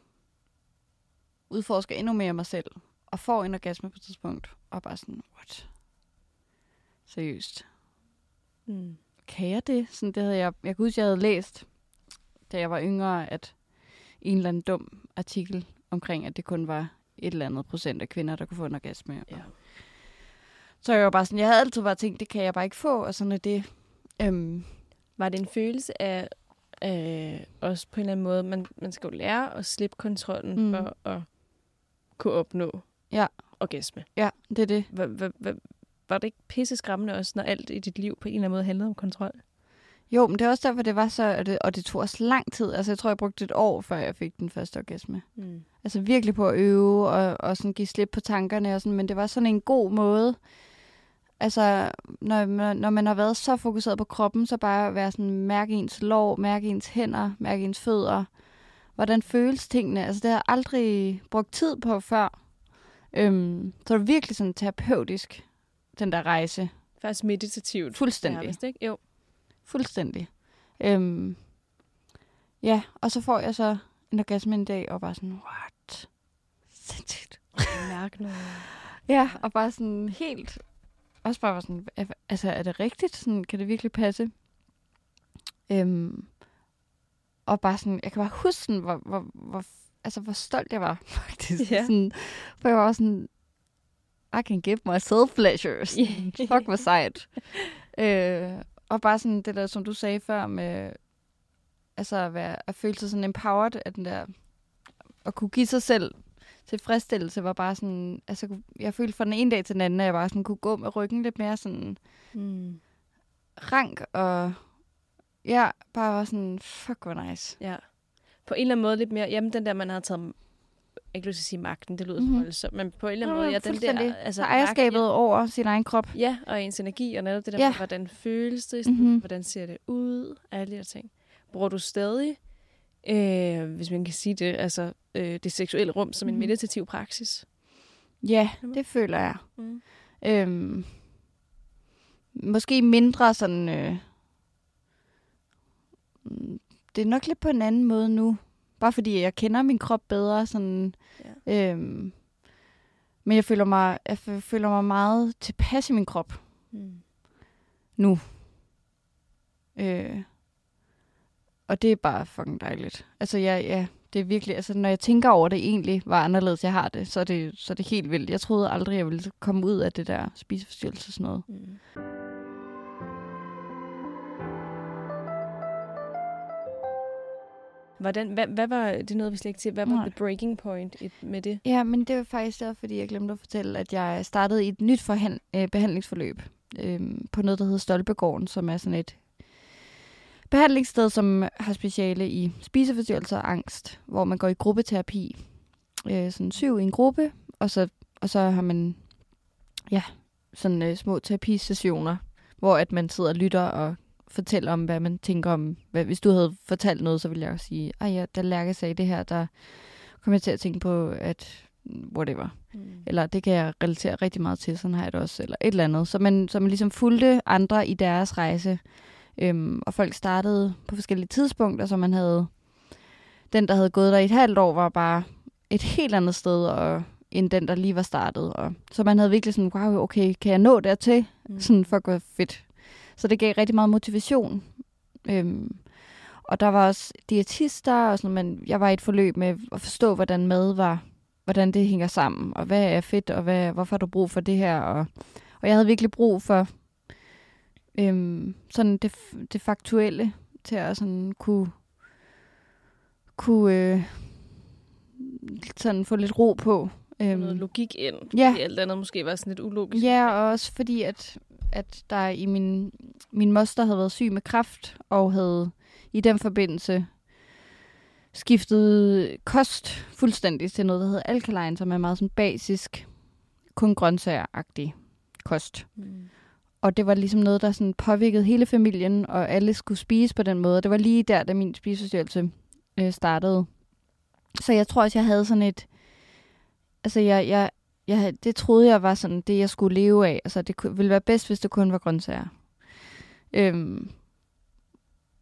udforsker endnu mere mig selv, og får en orgasme på et tidspunkt, og bare sådan, what? Seriøst. Mm. Kan jeg det? Sådan, det havde jeg, jeg kan huske, jeg havde læst, da jeg var yngre, at en eller anden dum artikel omkring, at det kun var et eller andet procent af kvinder, der kunne få en orgasme. Ja. Så jeg var bare sådan, jeg havde altid bare tænkt, det kan jeg bare ikke få, og sådan er det. Øhm, Var det en følelse af, øh, også på en eller anden måde, man, man skal jo lære at slippe kontrollen Mm. for at kunne opnå Ja. orgasme. ja, det er det. Var, var, var, var det ikke pisse skræmmende også, når alt i dit liv på en eller anden måde handlede om kontrol? Jo, men det er også derfor, det var så, og det, og det tog også lang tid. Altså, jeg tror, jeg brugte et år, før jeg fik den første orgasme. Mm. Altså virkelig på at øve og, og sådan give slip på tankerne og sådan, men det var sådan en god måde. Altså, når, man- når man har været så fokuseret på kroppen, så bare være sådan, mærke ens lår, mærke ens hænder, mærke ens fødder. Hvordan føles tingene? Altså, det har jeg aldrig brugt tid på før. Øhm, så det var virkelig sådan terapeutisk, den der rejse. Faktisk meditativt. Fuldstændig. nærmest, ikke? Jo. Fuldstændig. Øhm, ja, og så får jeg så en orgasme en dag, og bare sådan, what? Sindssygt. Mærke noget. (laughs) Ja, og bare sådan helt... Også bare var sådan, altså er det rigtigt? Sådan, kan det virkelig passe? Øhm, og bare sådan, jeg kan bare huske, sådan, hvor, hvor, hvor, altså, hvor stolt jeg var, (laughs) faktisk. Ja. Sådan, for jeg var også sådan, I can give myself pleasure. Sådan, (laughs) Fuck, hvor sejt. øh, og bare sådan det der, som du sagde før, med altså at, være, at føle sig sådan empowered, at den der, at kunne give sig selv tilfredsstillelse, var bare sådan, altså jeg følte fra den ene dag til den anden, at jeg bare sådan kunne gå med ryggen lidt mere sådan Mm. rank, og ja, bare var sådan, fuck, hvor nice. Ja. På en eller anden måde lidt mere, jamen den der, man har taget ikke lyst til at sige magten, det lyder Mhm. mm-hmm. så voldsomt, men på en eller anden måde, ja, den der, altså, Ejerskabet magt, over sin egen krop. ja, og ens energi, og netop det der Ja. hvordan føles det, mm-hmm. Mhm. hvordan ser det ud, alle de her ting. Bruger du stadig, øh, hvis man kan sige det, altså øh, det seksuelle rum som en Mhm. meditativ praksis? Ja, det føler jeg. Mm. Øhm, måske mindre sådan... Øh, mm, det er nok lidt på en anden måde nu. Bare fordi jeg kender min krop bedre. Sådan, ja. øhm, men jeg føler, mig, jeg fø- føler mig meget tilpas i min krop Mm. nu. Øh, og det er bare fucking dejligt. Altså, ja, ja, det er virkelig... Altså, når jeg tænker over det egentlig, hvor anderledes jeg har det, så er det, så er det helt vildt. Jeg troede aldrig, jeg ville komme ud af det der spiseforstyrrelse og sådan noget. Mm. Hvordan, hvad, hvad var, det noget, vi slet ikke til, hvad var Nej. the breaking point i, med det? Ja, men det var faktisk derfor, fordi jeg glemte at fortælle, at jeg startede i et nyt forhand, øh, behandlingsforløb øh, på noget, der hedder Stolpegården, som er sådan et behandlingssted, som har speciale i spiseforstyrrelser og angst, hvor man går i gruppeterapi. Øh, sådan syv i en gruppe, og så, og så har man ja, sådan øh, små terapisessioner, hvor at man sidder og lytter og fortæller om, hvad man tænker om. Hvad, hvis du havde fortalt noget, så ville jeg også sige, ej ja, da Lærke sagde det her, der kom jeg til at tænke på, at whatever. Mm. Eller det kan jeg relatere rigtig meget til, sådan har jeg det også, eller et eller andet. Så man, så man ligesom fulgte andre i deres rejse. Øhm, og folk startede på forskellige tidspunkter, så man havde... Den, der havde gået der i et halvt år, var bare et helt andet sted, og, end den, der lige var startet. Og, så man havde virkelig sådan, wow, okay, kan jeg nå dertil? Mm. Sådan, fuck, hvor fedt. Så det gav rigtig meget motivation. Øhm, og der var også diætister, og sådan, men jeg var i et forløb med at forstå, hvordan mad var, hvordan det hænger sammen, og hvad er fedt, og hvad, hvorfor har du brug for det her. Og, og jeg havde virkelig brug for øhm, sådan det, det faktuelle til at sådan kunne, kunne øh, sådan få lidt ro på. Øhm, noget logik ind, ja. alt andet måske var sådan lidt ulogisk. Ja, og også fordi, at, at der i min, min moster havde været syg med kræft, og havde i den forbindelse skiftet kost fuldstændig til noget, der hedder alkaline, som er meget sådan basisk, kun grøntsager-agtig kost. Mm. Og det var ligesom noget, der sådan påvirkede hele familien, og alle skulle spise på den måde. Det var lige der, da min spiseforstyrrelse øh, startede. Så jeg tror også, jeg havde sådan et... Altså, jeg, jeg, jeg, det troede jeg var sådan det, jeg skulle leve af. Altså, det ville være bedst, hvis det kun var grøntsager. Øhm,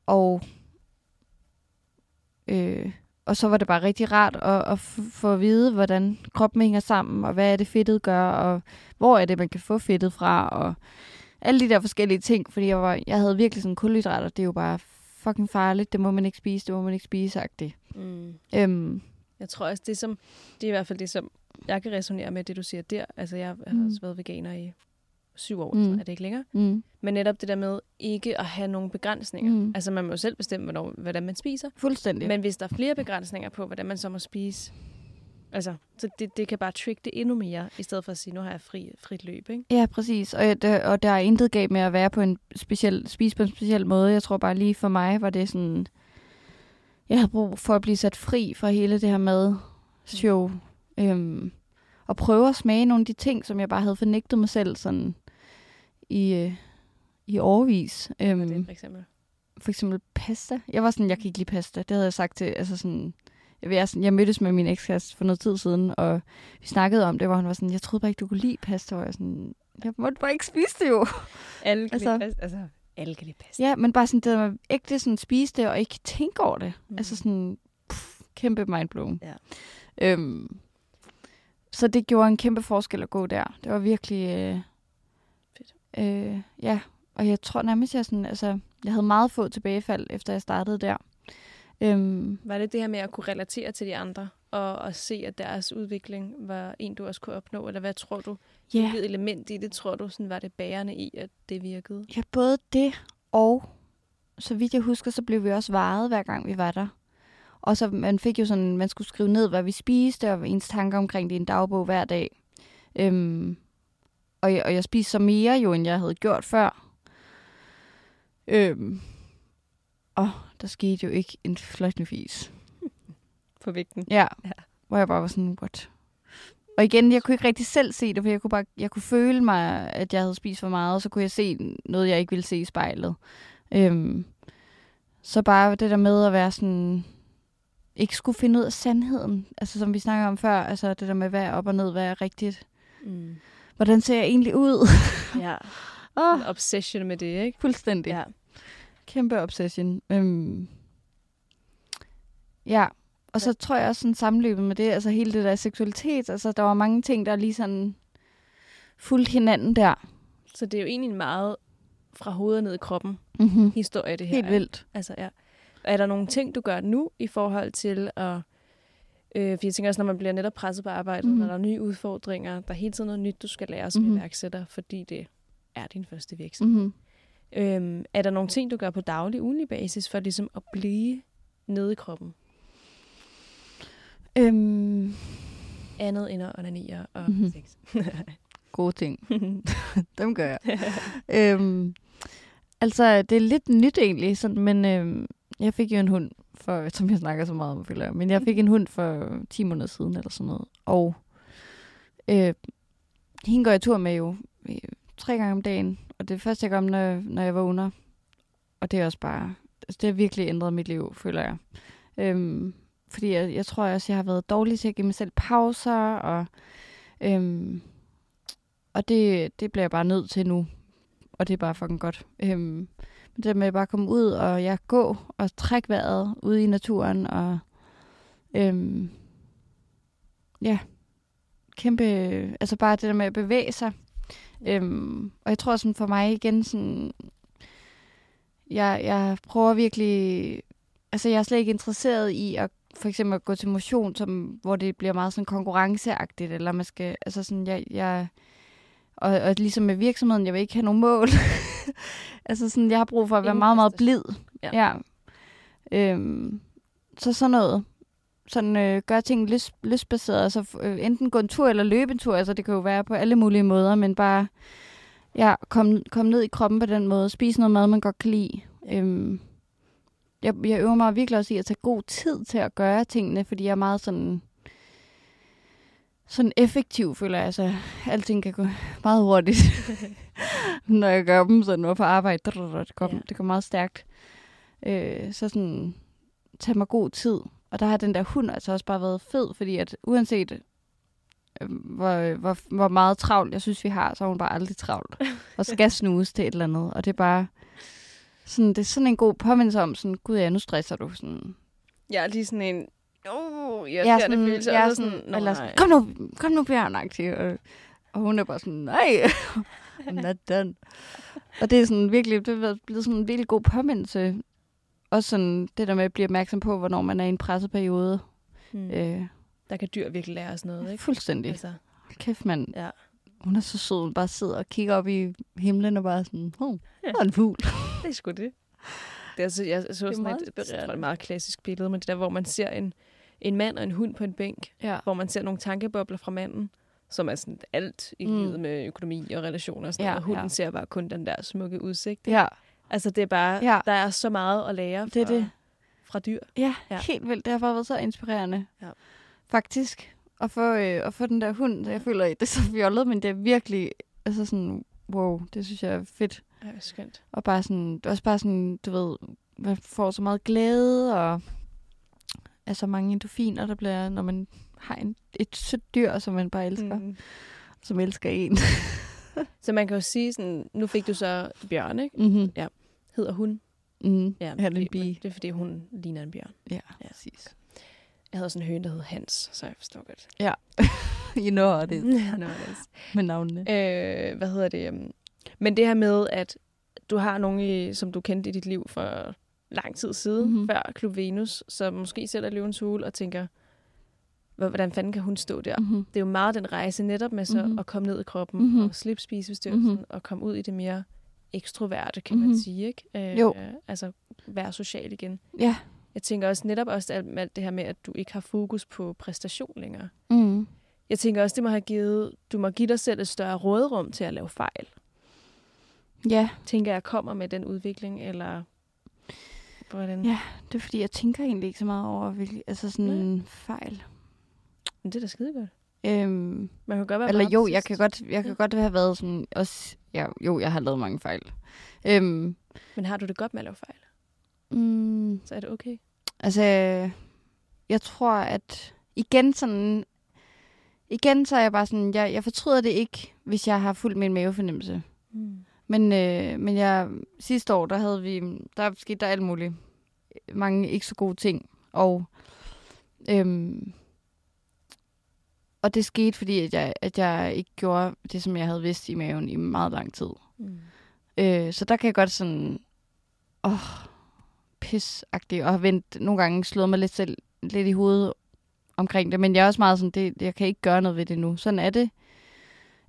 og, øh, og så var det bare rigtig rart at, at få at vide, hvordan kroppen hænger sammen, og hvad er det fedtet gør, og hvor er det, man kan få fedtet fra, og alle de der forskellige ting, fordi jeg, var, jeg havde virkelig sådan kulhydrater, det er jo bare fucking farligt, det må man ikke spise, det må man ikke spise, agtigt. Mm. Øhm, Jeg tror også, det som, det er i hvert fald det, som jeg kan resonere med, det du siger der. Altså, jeg har Mm. også været veganer i syv år, Mm. mm. så er det ikke længere. mm, Men netop det der med ikke at have nogen begrænsninger. Mm. Altså, man må jo selv bestemme, hvornår, hvordan man spiser. fuldstændig. Men hvis der er flere begrænsninger på, hvordan man så må spise, altså, så det, det kan bare trick det endnu mere, i stedet for at sige, nu har jeg fri, frit løb, ikke? Ja, præcis. Og, der, og der er intet galt med at være på en speciel, spise på en speciel måde. Jeg tror bare lige for mig var det sådan, jeg havde brug for at blive sat fri fra hele det her mad show. Øhm, og prøve at smage nogle af de ting, som jeg bare havde fornægtet mig selv sådan i, øh, i årvis. Øhm, det, for eksempel. for eksempel pasta. Jeg var sådan, jeg kan ikke lide pasta. Det havde jeg sagt til, altså sådan, jeg, jeg, sådan, jeg mødtes med min ekskæreste for noget tid siden, og vi snakkede om det, hvor han var sådan, jeg troede bare ikke, du kunne lide pasta, og jeg sådan, jeg måtte bare ikke spise det jo. Alle kan altså- altså, pasta. Altså, alle kan lide pasta. Ja, men bare sådan, det var ægte sådan, spise det, og ikke tænke over det. Mm. Mm. Altså sådan, pff, kæmpe mindblown. Ja. Øhm, så det gjorde en kæmpe forskel at gå der. Det var virkelig... Øh, Fedt. Øh, ja, og jeg tror nærmest, jeg sådan, altså, jeg havde meget få tilbagefald, efter jeg startede der. Øhm, Var det det her med at kunne relatere til de andre, og, og se, at deres udvikling var en, du også kunne opnå? Eller hvad tror du, ja, hvilket element i det, tror du, sådan var det bærende i, at det virkede? ja, både det og, så vidt jeg husker, så blev vi også varet, hver gang vi var der. Og så man fik jo sådan, man skulle skrive ned, hvad vi spiste, og ens tanker omkring det i en dagbog hver dag. Øhm, og, jeg, og jeg spiste så mere jo, end jeg havde gjort før. Øhm, og der skete jo ikke en fløjtende fis. (laughs) På vægten. Ja. Ja. hvor jeg bare var sådan, what? Og igen, jeg kunne ikke rigtig selv se det, for jeg kunne, bare, jeg kunne føle mig, at jeg havde spist for meget, og så kunne jeg se noget, jeg ikke ville se i spejlet. Øhm, så bare det der med at være sådan, ikke skulle finde ud af sandheden, altså som vi snakker om før, altså det der med, hvad er op og ned, hvad er rigtigt. Mm. Hvordan ser jeg egentlig ud? (laughs) Ja, (laughs) oh, en obsession med det, ikke? fuldstændig. Ja. Kæmpe obsession. Øhm, ja, og så tror jeg også sådan sammenløbet med det, altså hele det der seksualitet, altså der var mange ting, der lige sådan fulgte hinanden der. Så det er jo egentlig en meget fra hovedet ned i kroppen Mm-hmm. historie, det her. Helt vildt. Altså, ja. Er der nogle ting, du gør nu i forhold til at... Øh, for jeg tænker også, når man bliver netop presset på arbejdet, mm. når der er nye udfordringer, der er hele tiden noget nyt, du skal lære som mm. iværksætter, fordi det er din første virksomhed. Mm-hmm. Øhm, er der nogle ting, du gør på daglig, ugenlig basis, for ligesom at blive nede i kroppen? Øhm, Andet end at onanere og Mhm. mm-hmm. sex. (laughs) gode ting. (laughs) Dem gør jeg. øhm, altså, det er lidt nyt egentlig, sådan, men øhm, jeg fik jo en hund, for, (laughs) som jeg snakker så meget om, føler jeg. Men jeg fik en hund for 10 måneder siden, eller sådan noget. Og øh, hende går jeg tur med jo øh, tre gange om dagen. Og det er først, jeg gør, når, når jeg vågner. Og det er også bare, altså, det har virkelig ændret mit liv, føler jeg. Øhm, fordi jeg, jeg tror også, jeg har været dårlig til at give mig selv pauser, og, øhm, og det, det bliver jeg bare nødt til nu. Og det er bare fucking godt. Øhm, det med med at bare komme ud og jeg gå og trække vejret ude i naturen og øhm, ja, kæmpe, altså bare det der med at bevæge sig. Øhm, og jeg tror sådan for mig igen sådan, jeg, jeg prøver virkelig, altså jeg er slet ikke interesseret i at for eksempel at gå til motion, som, hvor det bliver meget sådan konkurrenceagtigt, eller man skal, altså sådan, jeg, jeg og, og ligesom med virksomheden, jeg vil ikke have nogen mål. (laughs) altså sådan, jeg har brug for at være meget, meget blid. Ja. ja. Øhm, så sådan noget. Sådan øh, gøre ting lyst, lystbaseret. Altså øh, enten gå en tur eller løbe en tur. Altså det kan jo være på alle mulige måder, men bare ja, komme kom ned i kroppen på den måde. Spise noget mad, man godt kan lide. Øhm, jeg, jeg øver mig virkelig også i at tage god tid til at gøre tingene, fordi jeg er meget sådan sådan effektiv, føler jeg. Altså, alting kan gå meget hurtigt, (laughs) når jeg gør dem. Så når på arbejde, det går, Ja. det går meget stærkt. Øh, så sådan, tag mig god tid. Og der har den der hund altså også bare været fed, fordi at uanset øh, hvor, hvor, hvor meget travlt jeg synes, vi har, så er hun bare aldrig travlt. Og skal snuse til et eller andet. Og det er bare sådan, det er sådan en god påmindelse om, sådan, gud ja, nu stresser du. Sådan, Jeg er lige sådan en... Oh, jeg, jeg er ser det sådan, følelse, jeg er sådan, Nå, eller sådan, kom nu, kom nu, Bjørn, aktiv. Og, og hun er bare sådan, nej, (laughs) I'm not done. Og det er sådan virkelig, det er blevet sådan en virkelig god påmindelse. Også sådan det der med at blive opmærksom på, hvornår man er i en presset periode. Hmm. Øh, Der kan dyr virkelig lære os noget, ikke? fuldstændig. Altså, Kæft, mand. Ja. Hun er så sød. Hun bare sidder og kigger op i himlen og bare sådan, oh, der er en fugl. (laughs) det er sgu det. det er, altså, jeg så er sådan meget et, det et meget klassisk billede, men det der, hvor man ser en, en mand og en hund på en bænk, Ja. hvor man ser nogle tankebobler fra manden, som er sådan alt i Mm. livet med økonomi og relationer og sådan Ja, noget. Og hunden ja. ser bare kun den der smukke udsigt. Ja, Altså, det er bare, Ja. der er så meget at lære det er fra, det. fra dyr. Ja, Ja. helt vildt. Det har bare været så inspirerende. Ja. Faktisk. At få, øh, at få den der hund, så jeg føler, det er så fjollet, men det er virkelig, altså sådan, wow, det synes jeg er fedt. Ja, det er skønt. Og bare sådan, det er også bare sådan, du ved, man får så meget glæde, og er så mange endorfiner, der bliver, når man har en, et sødt dyr, som man bare elsker, mm. Som elsker en. (laughs) Så man kan jo sige sådan, nu fik du så bjørn, ikke? mm-hmm. Hedder hun? Mm. Ja, Ja, det er en fordi- bi. Det er, fordi hun ligner en bjørn. Ja, Ja. ja, præcis. Jeg havde sådan en høne, der hed Hans, så jeg forstår godt. (laughs) You know how it is (laughs) Ja, no, it is. med navnene. Øh, hvad hedder det? øhm, Men det her med, at du har nogen, i, som du kendte i dit liv for lang tid siden, Mhm. mm-hmm. før Klub Venus, som måske selv er løvens hule, og tænker, "Hvor- hvordan fanden kan hun stå der? Mm-hmm. Det er jo meget den rejse netop med så Mhm. at komme ned i kroppen Mhm. og slippe spiseforstyrrelsen Mhm. og komme ud i det mere ekstroverte, kan man Mhm. sige. Ikke? Øh, Jo. Altså være social igen. Ja. Jeg tænker også netop også alt, alt det her med, at du ikke har fokus på præstation længere. Mm. Jeg tænker også, det må have givet, du må give dig selv et større rådrum til at lave fejl. Ja, Tænker jeg kommer med den udvikling, eller hvordan? Ja. det er fordi, jeg tænker egentlig ikke så meget over, hvilke, altså sådan Nej. en fejl. Men det er da skide godt. Øhm, Man kan godt være eller jo, jeg kan godt, jeg kan Ja. godt have været sådan, også, ja, jo, jeg har lavet mange fejl. Øhm, Men har du det godt med at lave fejl? mm, Så er det okay? altså, jeg tror, at igen sådan, igen så er jeg bare sådan, jeg, jeg fortryder det ikke, hvis jeg har fulgt min mavefornemmelse. Mm. Men, øh, men jeg, sidste år, der havde vi, der skete der alt muligt. Mange ikke så gode ting. Og, øhm, og det skete, fordi at jeg, at jeg ikke gjorde det, som jeg havde vidst i maven i meget lang tid. Mm. Øh, så der kan jeg godt sådan, åh, pisagtigt, og har vendt nogle gange slået mig lidt selv lidt i hovedet omkring det. Men jeg er også meget sådan, det, jeg kan ikke gøre noget ved det nu. Sådan er det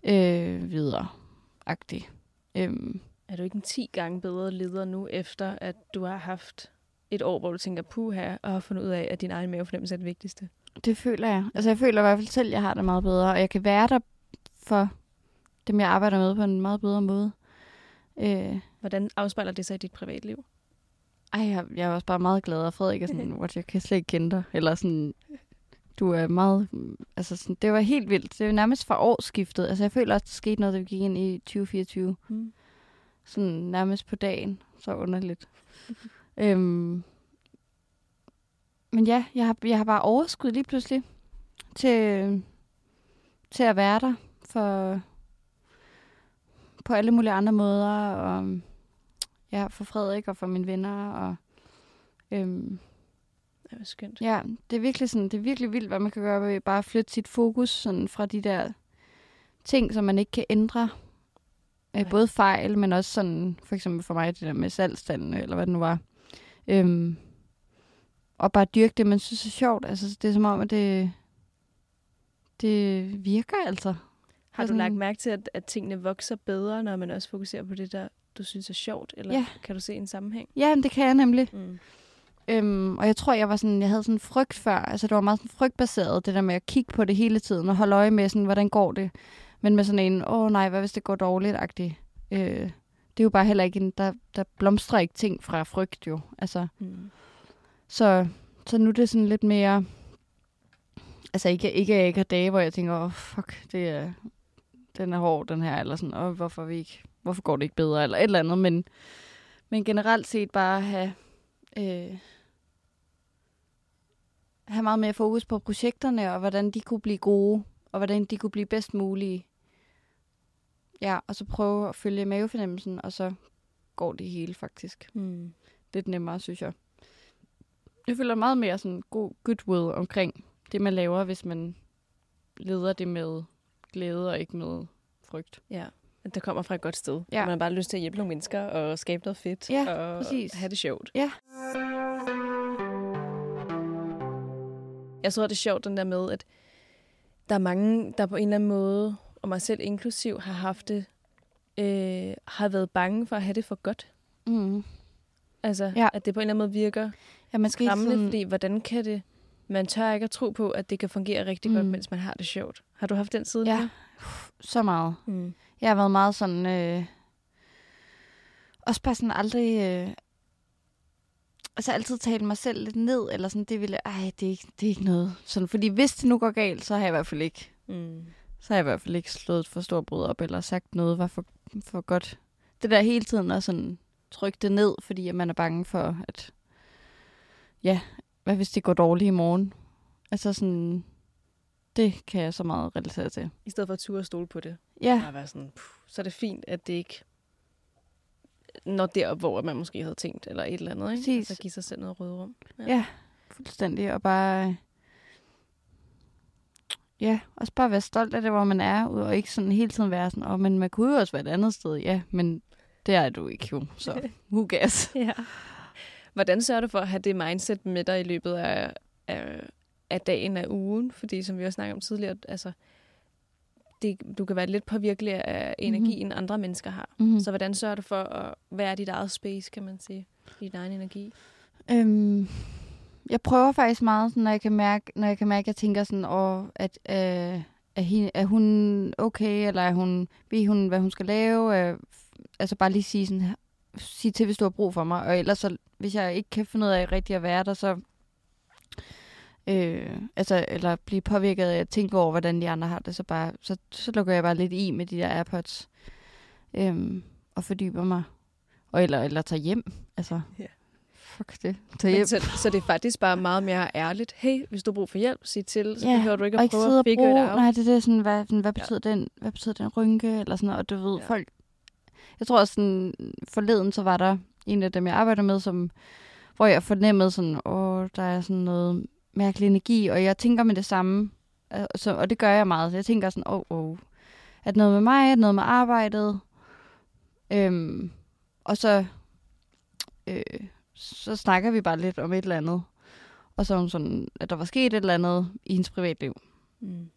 øh, videre-agtigt. Øhm, Er du ikke en 10 gange bedre leder nu, efter at du har haft et år, hvor du tænker, puha, og har fundet ud af, at din egen mavefornemmelse er det vigtigste? Det føler jeg. Altså jeg føler i hvert fald selv, at jeg har det meget bedre, og jeg kan være der for dem, jeg arbejder med på en meget bedre måde. Øh, Hvordan afspejler det sig i dit privatliv? ej, jeg, jeg er også bare meget glad, og Frederik er sådan, (laughs) what, jeg kan slet ikke kende dig. Eller sådan, du er meget, altså sådan, det var helt vildt. Det er jo nærmest fra årsskiftet. Altså jeg føler også, der skete noget, da vi gik ind i 2024. Mm. Sådan nærmest på dagen. Så underligt. (laughs) øhm, men ja, jeg har, jeg har bare overskud lige pludselig til, til at være der for, på alle mulige andre måder. Og ja, for Frederik og for mine venner. Og, øhm, Det var skønt. Ja, det er virkelig sådan, det er virkelig vildt, hvad man kan gøre ved bare at flytte sit fokus sådan fra de der ting, som man ikke kan ændre. Øh, både fejl, men også sådan, for eksempel for mig, det der med salgstallene, eller hvad det nu var. Øhm, og bare dyrke det, man synes er sjovt. Altså, det er som om, at det, det virker altså. Har du lagt mærke til, at, at tingene vokser bedre, når man også fokuserer på det, der du synes er sjovt? Eller Ja. kan du se en sammenhæng? Ja, det kan jeg nemlig. Mm. Øhm, og jeg tror, jeg var sådan, jeg havde sådan frygt før. Altså, det var meget sådan frygtbaseret, det der med at kigge på det hele tiden og holde øje med, sådan, hvordan går det. Men med sådan en, åh nej, hvad hvis det går dårligt-agtigt. Øh, det er jo bare heller ikke en, der, der blomstrer ikke ting fra frygt jo. Altså, Mm. så, så nu er det sådan lidt mere... Altså ikke, ikke ikke har dage, hvor jeg tænker, åh oh, fuck, det er, den er hård, den her, eller sådan, åh, hvorfor, vi ikke, hvorfor går det ikke bedre, eller et eller andet, men, men generelt set bare have, øh, have meget mere fokus på projekterne, og hvordan de kunne blive gode, og hvordan de kunne blive bedst mulige. Ja, og så prøve at følge mavefornemmelsen, og så går det hele faktisk Mm. lidt nemmere, synes jeg. Jeg føler meget mere sådan god goodwill omkring det, man laver, hvis man leder det med glæde og ikke med frygt. Ja, at det kommer fra et godt sted. Ja. Man har bare lyst til at hjælpe nogle mennesker og skabe noget fedt. Ja, og præcis. have det sjovt. Ja. Jeg tror, det er sjovt den der med, at der er mange, der på en eller anden måde, og mig selv inklusiv, har haft det, øh, har været bange for at have det for godt. Mm. Altså, Ja. at det på en eller anden måde virker Ja, man skal skræmmende, sådan, fordi hvordan kan det... Man tør ikke at tro på, at det kan fungere rigtig mm. godt, mens man har det sjovt. Har du haft den side? Ja, så meget. Mm. Jeg har været meget sådan... Øh, også bare sådan aldrig... Øh, altså altid tale mig selv lidt ned, eller sådan, det ville, ej, det er, ikke, det er ikke noget. Sådan, fordi hvis det nu går galt, så har jeg i hvert fald ikke Mm. så har jeg i hvert fald ikke slået et for stort brud op, eller sagt noget var for, for godt. Det der hele tiden er sådan, trykke det ned, fordi at man er bange for, at ja, hvad hvis det går dårligt i morgen? Altså sådan, det kan jeg så meget relatere til. I stedet for at ture og stole på det. Ja, Og være sådan, puh, så er det fint, at det ikke når derop, hvor man måske havde tænkt, eller et eller andet. Ikke? Præcis. Altså give sig selv noget rødrum. Ja. ja, fuldstændig. Og bare, ja, også bare være stolt af det, hvor man er, og ikke sådan hele tiden være sådan, åh, men man kunne jo også være et andet sted. Ja, men det er du ikke jo, så (laughs) who cares? ja. Hvordan sørger du for at have det mindset med dig i løbet af, af, af dagen, af ugen? Fordi som vi også snakkede om tidligere, altså, det, du kan være lidt påvirkelig af energien, mm-hmm. andre mennesker har. Mm-hmm. Så hvordan sørger du for at være dit eget space, kan man sige? Din egen energi? Øhm, jeg prøver faktisk meget, sådan, når jeg kan mærke, når jeg kan mærke, at jeg tænker sådan, åh, at øh, er, hende, er hun okay, eller er hun, ved hun, hvad hun skal lave? Øh, altså bare lige sige sådan, sige til, hvis du har brug for mig. Og ellers, så, hvis jeg ikke kan finde ud af rigtig at være der, så Øh, altså, eller blive påvirket af at tænke over, hvordan de andre har det, så, bare, så, så lukker jeg bare lidt i med de der AirPods. Øh, og fordyber mig. Og eller, eller tager hjem. Altså, Ja. fuck det. Tag Men hjem. så, så det er faktisk bare meget mere ærligt. Hey, hvis du har brug for hjælp, sig til. Så Ja, behøver du ikke at ikke prøve at figure it out. nej, det er det sådan, hvad, sådan, hvad, betyder den, hvad betyder den rynke, eller sådan noget, og du ved, Ja. ja. folk, jeg tror også sådan, forleden, så var der en af dem, jeg arbejder med, som, hvor jeg fornemmede sådan, åh, der er sådan noget mærkelig energi, og jeg tænker med det samme, øh, så, og det gør jeg meget, jeg tænker sådan, åh, åh, at noget med mig, at noget med arbejdet, øhm, og så, øh, så snakker vi bare lidt om et eller andet, og så sådan, at der var sket et eller andet i hendes privatliv. Mm.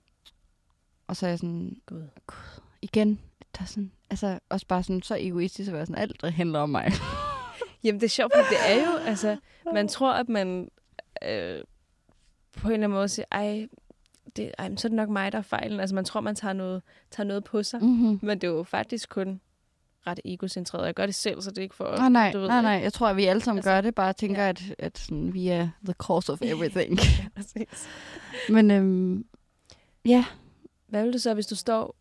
Og så er jeg sådan, Gud. igen, der er sådan, altså også bare sådan så egoistisk at være sådan, alt der handler om mig. (laughs) Jamen, det er sjovt, fordi det er jo, altså, man tror, at man øh, på en eller anden måde siger, ej, det, ej, men så er det nok mig, der er fejlen. Altså, man tror, man tager noget, tager noget på sig. Mm-hmm. Men det er jo faktisk kun ret egocentreret. Jeg gør det selv, så det er ikke for... Nej, nej, du ved, nej, nej, jeg tror, at vi alle sammen Altså, gør det, bare tænker, ja. at, at sådan, vi er the cause of (laughs) everything. (laughs) Ja. Men øhm, ja, Hvad vil du så, hvis du står...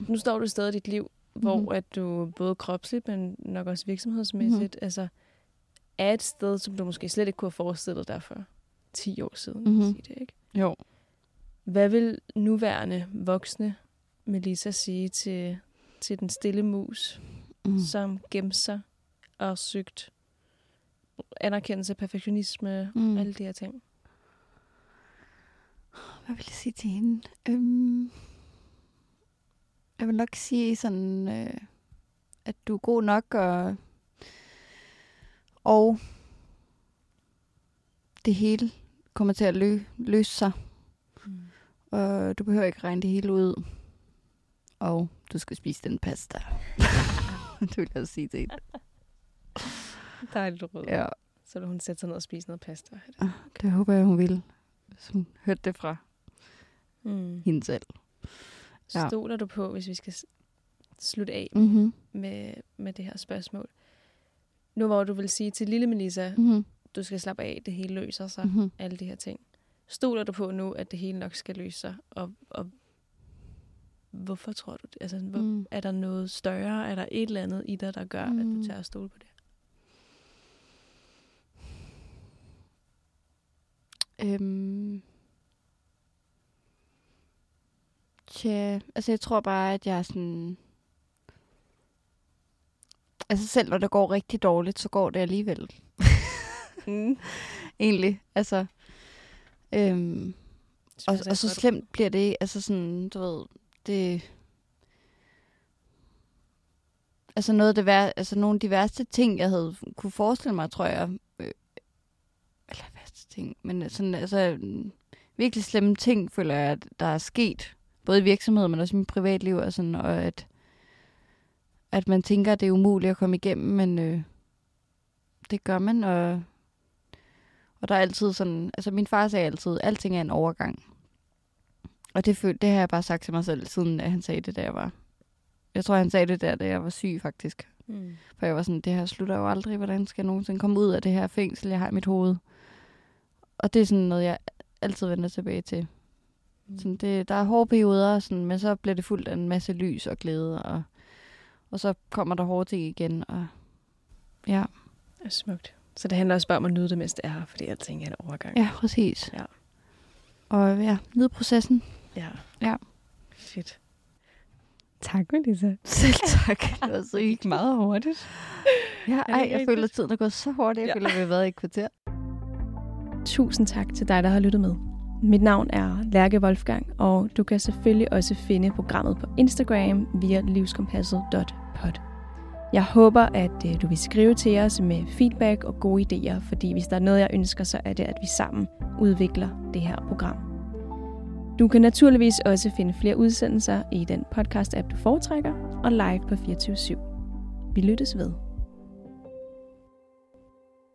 Nu står du et sted i dit liv, hvor Mhm. at du både kropsligt, men nok også virksomhedsmæssigt, altså er et sted, som du måske slet ikke kunne have forestillet dig for 10 år siden. Mm-hmm. Mhm. Sige det, ikke? jo. Hvad vil nuværende voksne Melissa sige til, til den stille mus, Mm. som gemte sig og søgt anerkendelse, perfektionisme, Mm. mm. alle de her ting? Hvad vil jeg sige til hende? Øhm, jeg vil nok sige sådan, øh, at du er god nok, og, og det hele kommer til at lø, løse sig. Mm. Og du behøver ikke regne det hele ud. Og du skal spise den pasta. (laughs) det vil jeg sige hende. Dejligt råd. Ja, Så vil hun sætte sig ned og spise noget pasta. det håber jeg, hun vil. Hvis hun hørte det fra Mm. hende selv. Ja. Stoler du på, hvis vi skal slutte af Mm-hmm. med, med det her spørgsmål? Nu hvor du vil sige til lille Melissa, Mm-hmm. Du skal slappe af, det hele løser sig, Mm-hmm. alle de her ting. Stoler du på nu, at det hele nok skal løse sig? Og, og hvorfor tror du det? Altså, hvor, mm. Er der noget større? Er der et eller andet i dig, der gør, mm. at du Mm. tager at stole på det? Øhm. Tja, altså jeg tror bare, at jeg er sådan... Altså selv når det går rigtig dårligt, så går det alligevel. Mm. Egentlig, altså... Øhm, og, og så slemt bliver det, ikke. altså sådan, du ved, det... Altså noget af det vær, altså nogle af de værste ting, jeg havde kunne forestille mig, tror jeg, øh, eller værste ting, men sådan, altså virkelig slemme ting, føler jeg, at der er sket, både i virksomheden, men også i mit privatliv, og, sådan, og at, at man tænker, at det er umuligt at komme igennem, men øh, det gør man, og, og der er altid sådan, altså min far sagde altid, alting er en overgang. Og det, føl, det har jeg bare sagt til mig selv, siden at han sagde det, da jeg var... Jeg tror, han sagde det der, da jeg var syg, faktisk. Mm. For jeg var sådan, det her slutter jo aldrig. Hvordan skal jeg nogensinde komme ud af det her fængsel, jeg har i mit hoved? Og det er sådan noget, jeg altid vender tilbage til. Mm. Sådan det, der er hårde perioder, sådan, men så bliver det fuldt af en masse lys og glæde. Og, og så kommer der hårde ting igen. Og, ja. Det er smukt. Så det handler også bare om at nyde det, mens det er her, fordi alting er en overgang. ja, præcis. Ja. Og ja, nyd processen. Ja. Ja. Fedt. Tak, Melissa. (laughs) Selv tak. (laughs) Det var så ikke meget hurtigt. Ja, det ej, jeg føler, at tiden er gået så hurtigt. Jeg Ja. føler, vi har været i et kvarter. Tusind tak til dig, der har lyttet med. Mit navn er Lærke Wolfgang, og du kan selvfølgelig også finde programmet på Instagram via livskompasset.pod. Jeg håber, at øh, du vil skrive til os med feedback og gode idéer, fordi hvis der er noget, jeg ønsker, så er det, at vi sammen udvikler det her program. Du kan naturligvis også finde flere udsendelser i den podcast-app, du foretrækker, og live på 24 /7. Vi lyttes ved.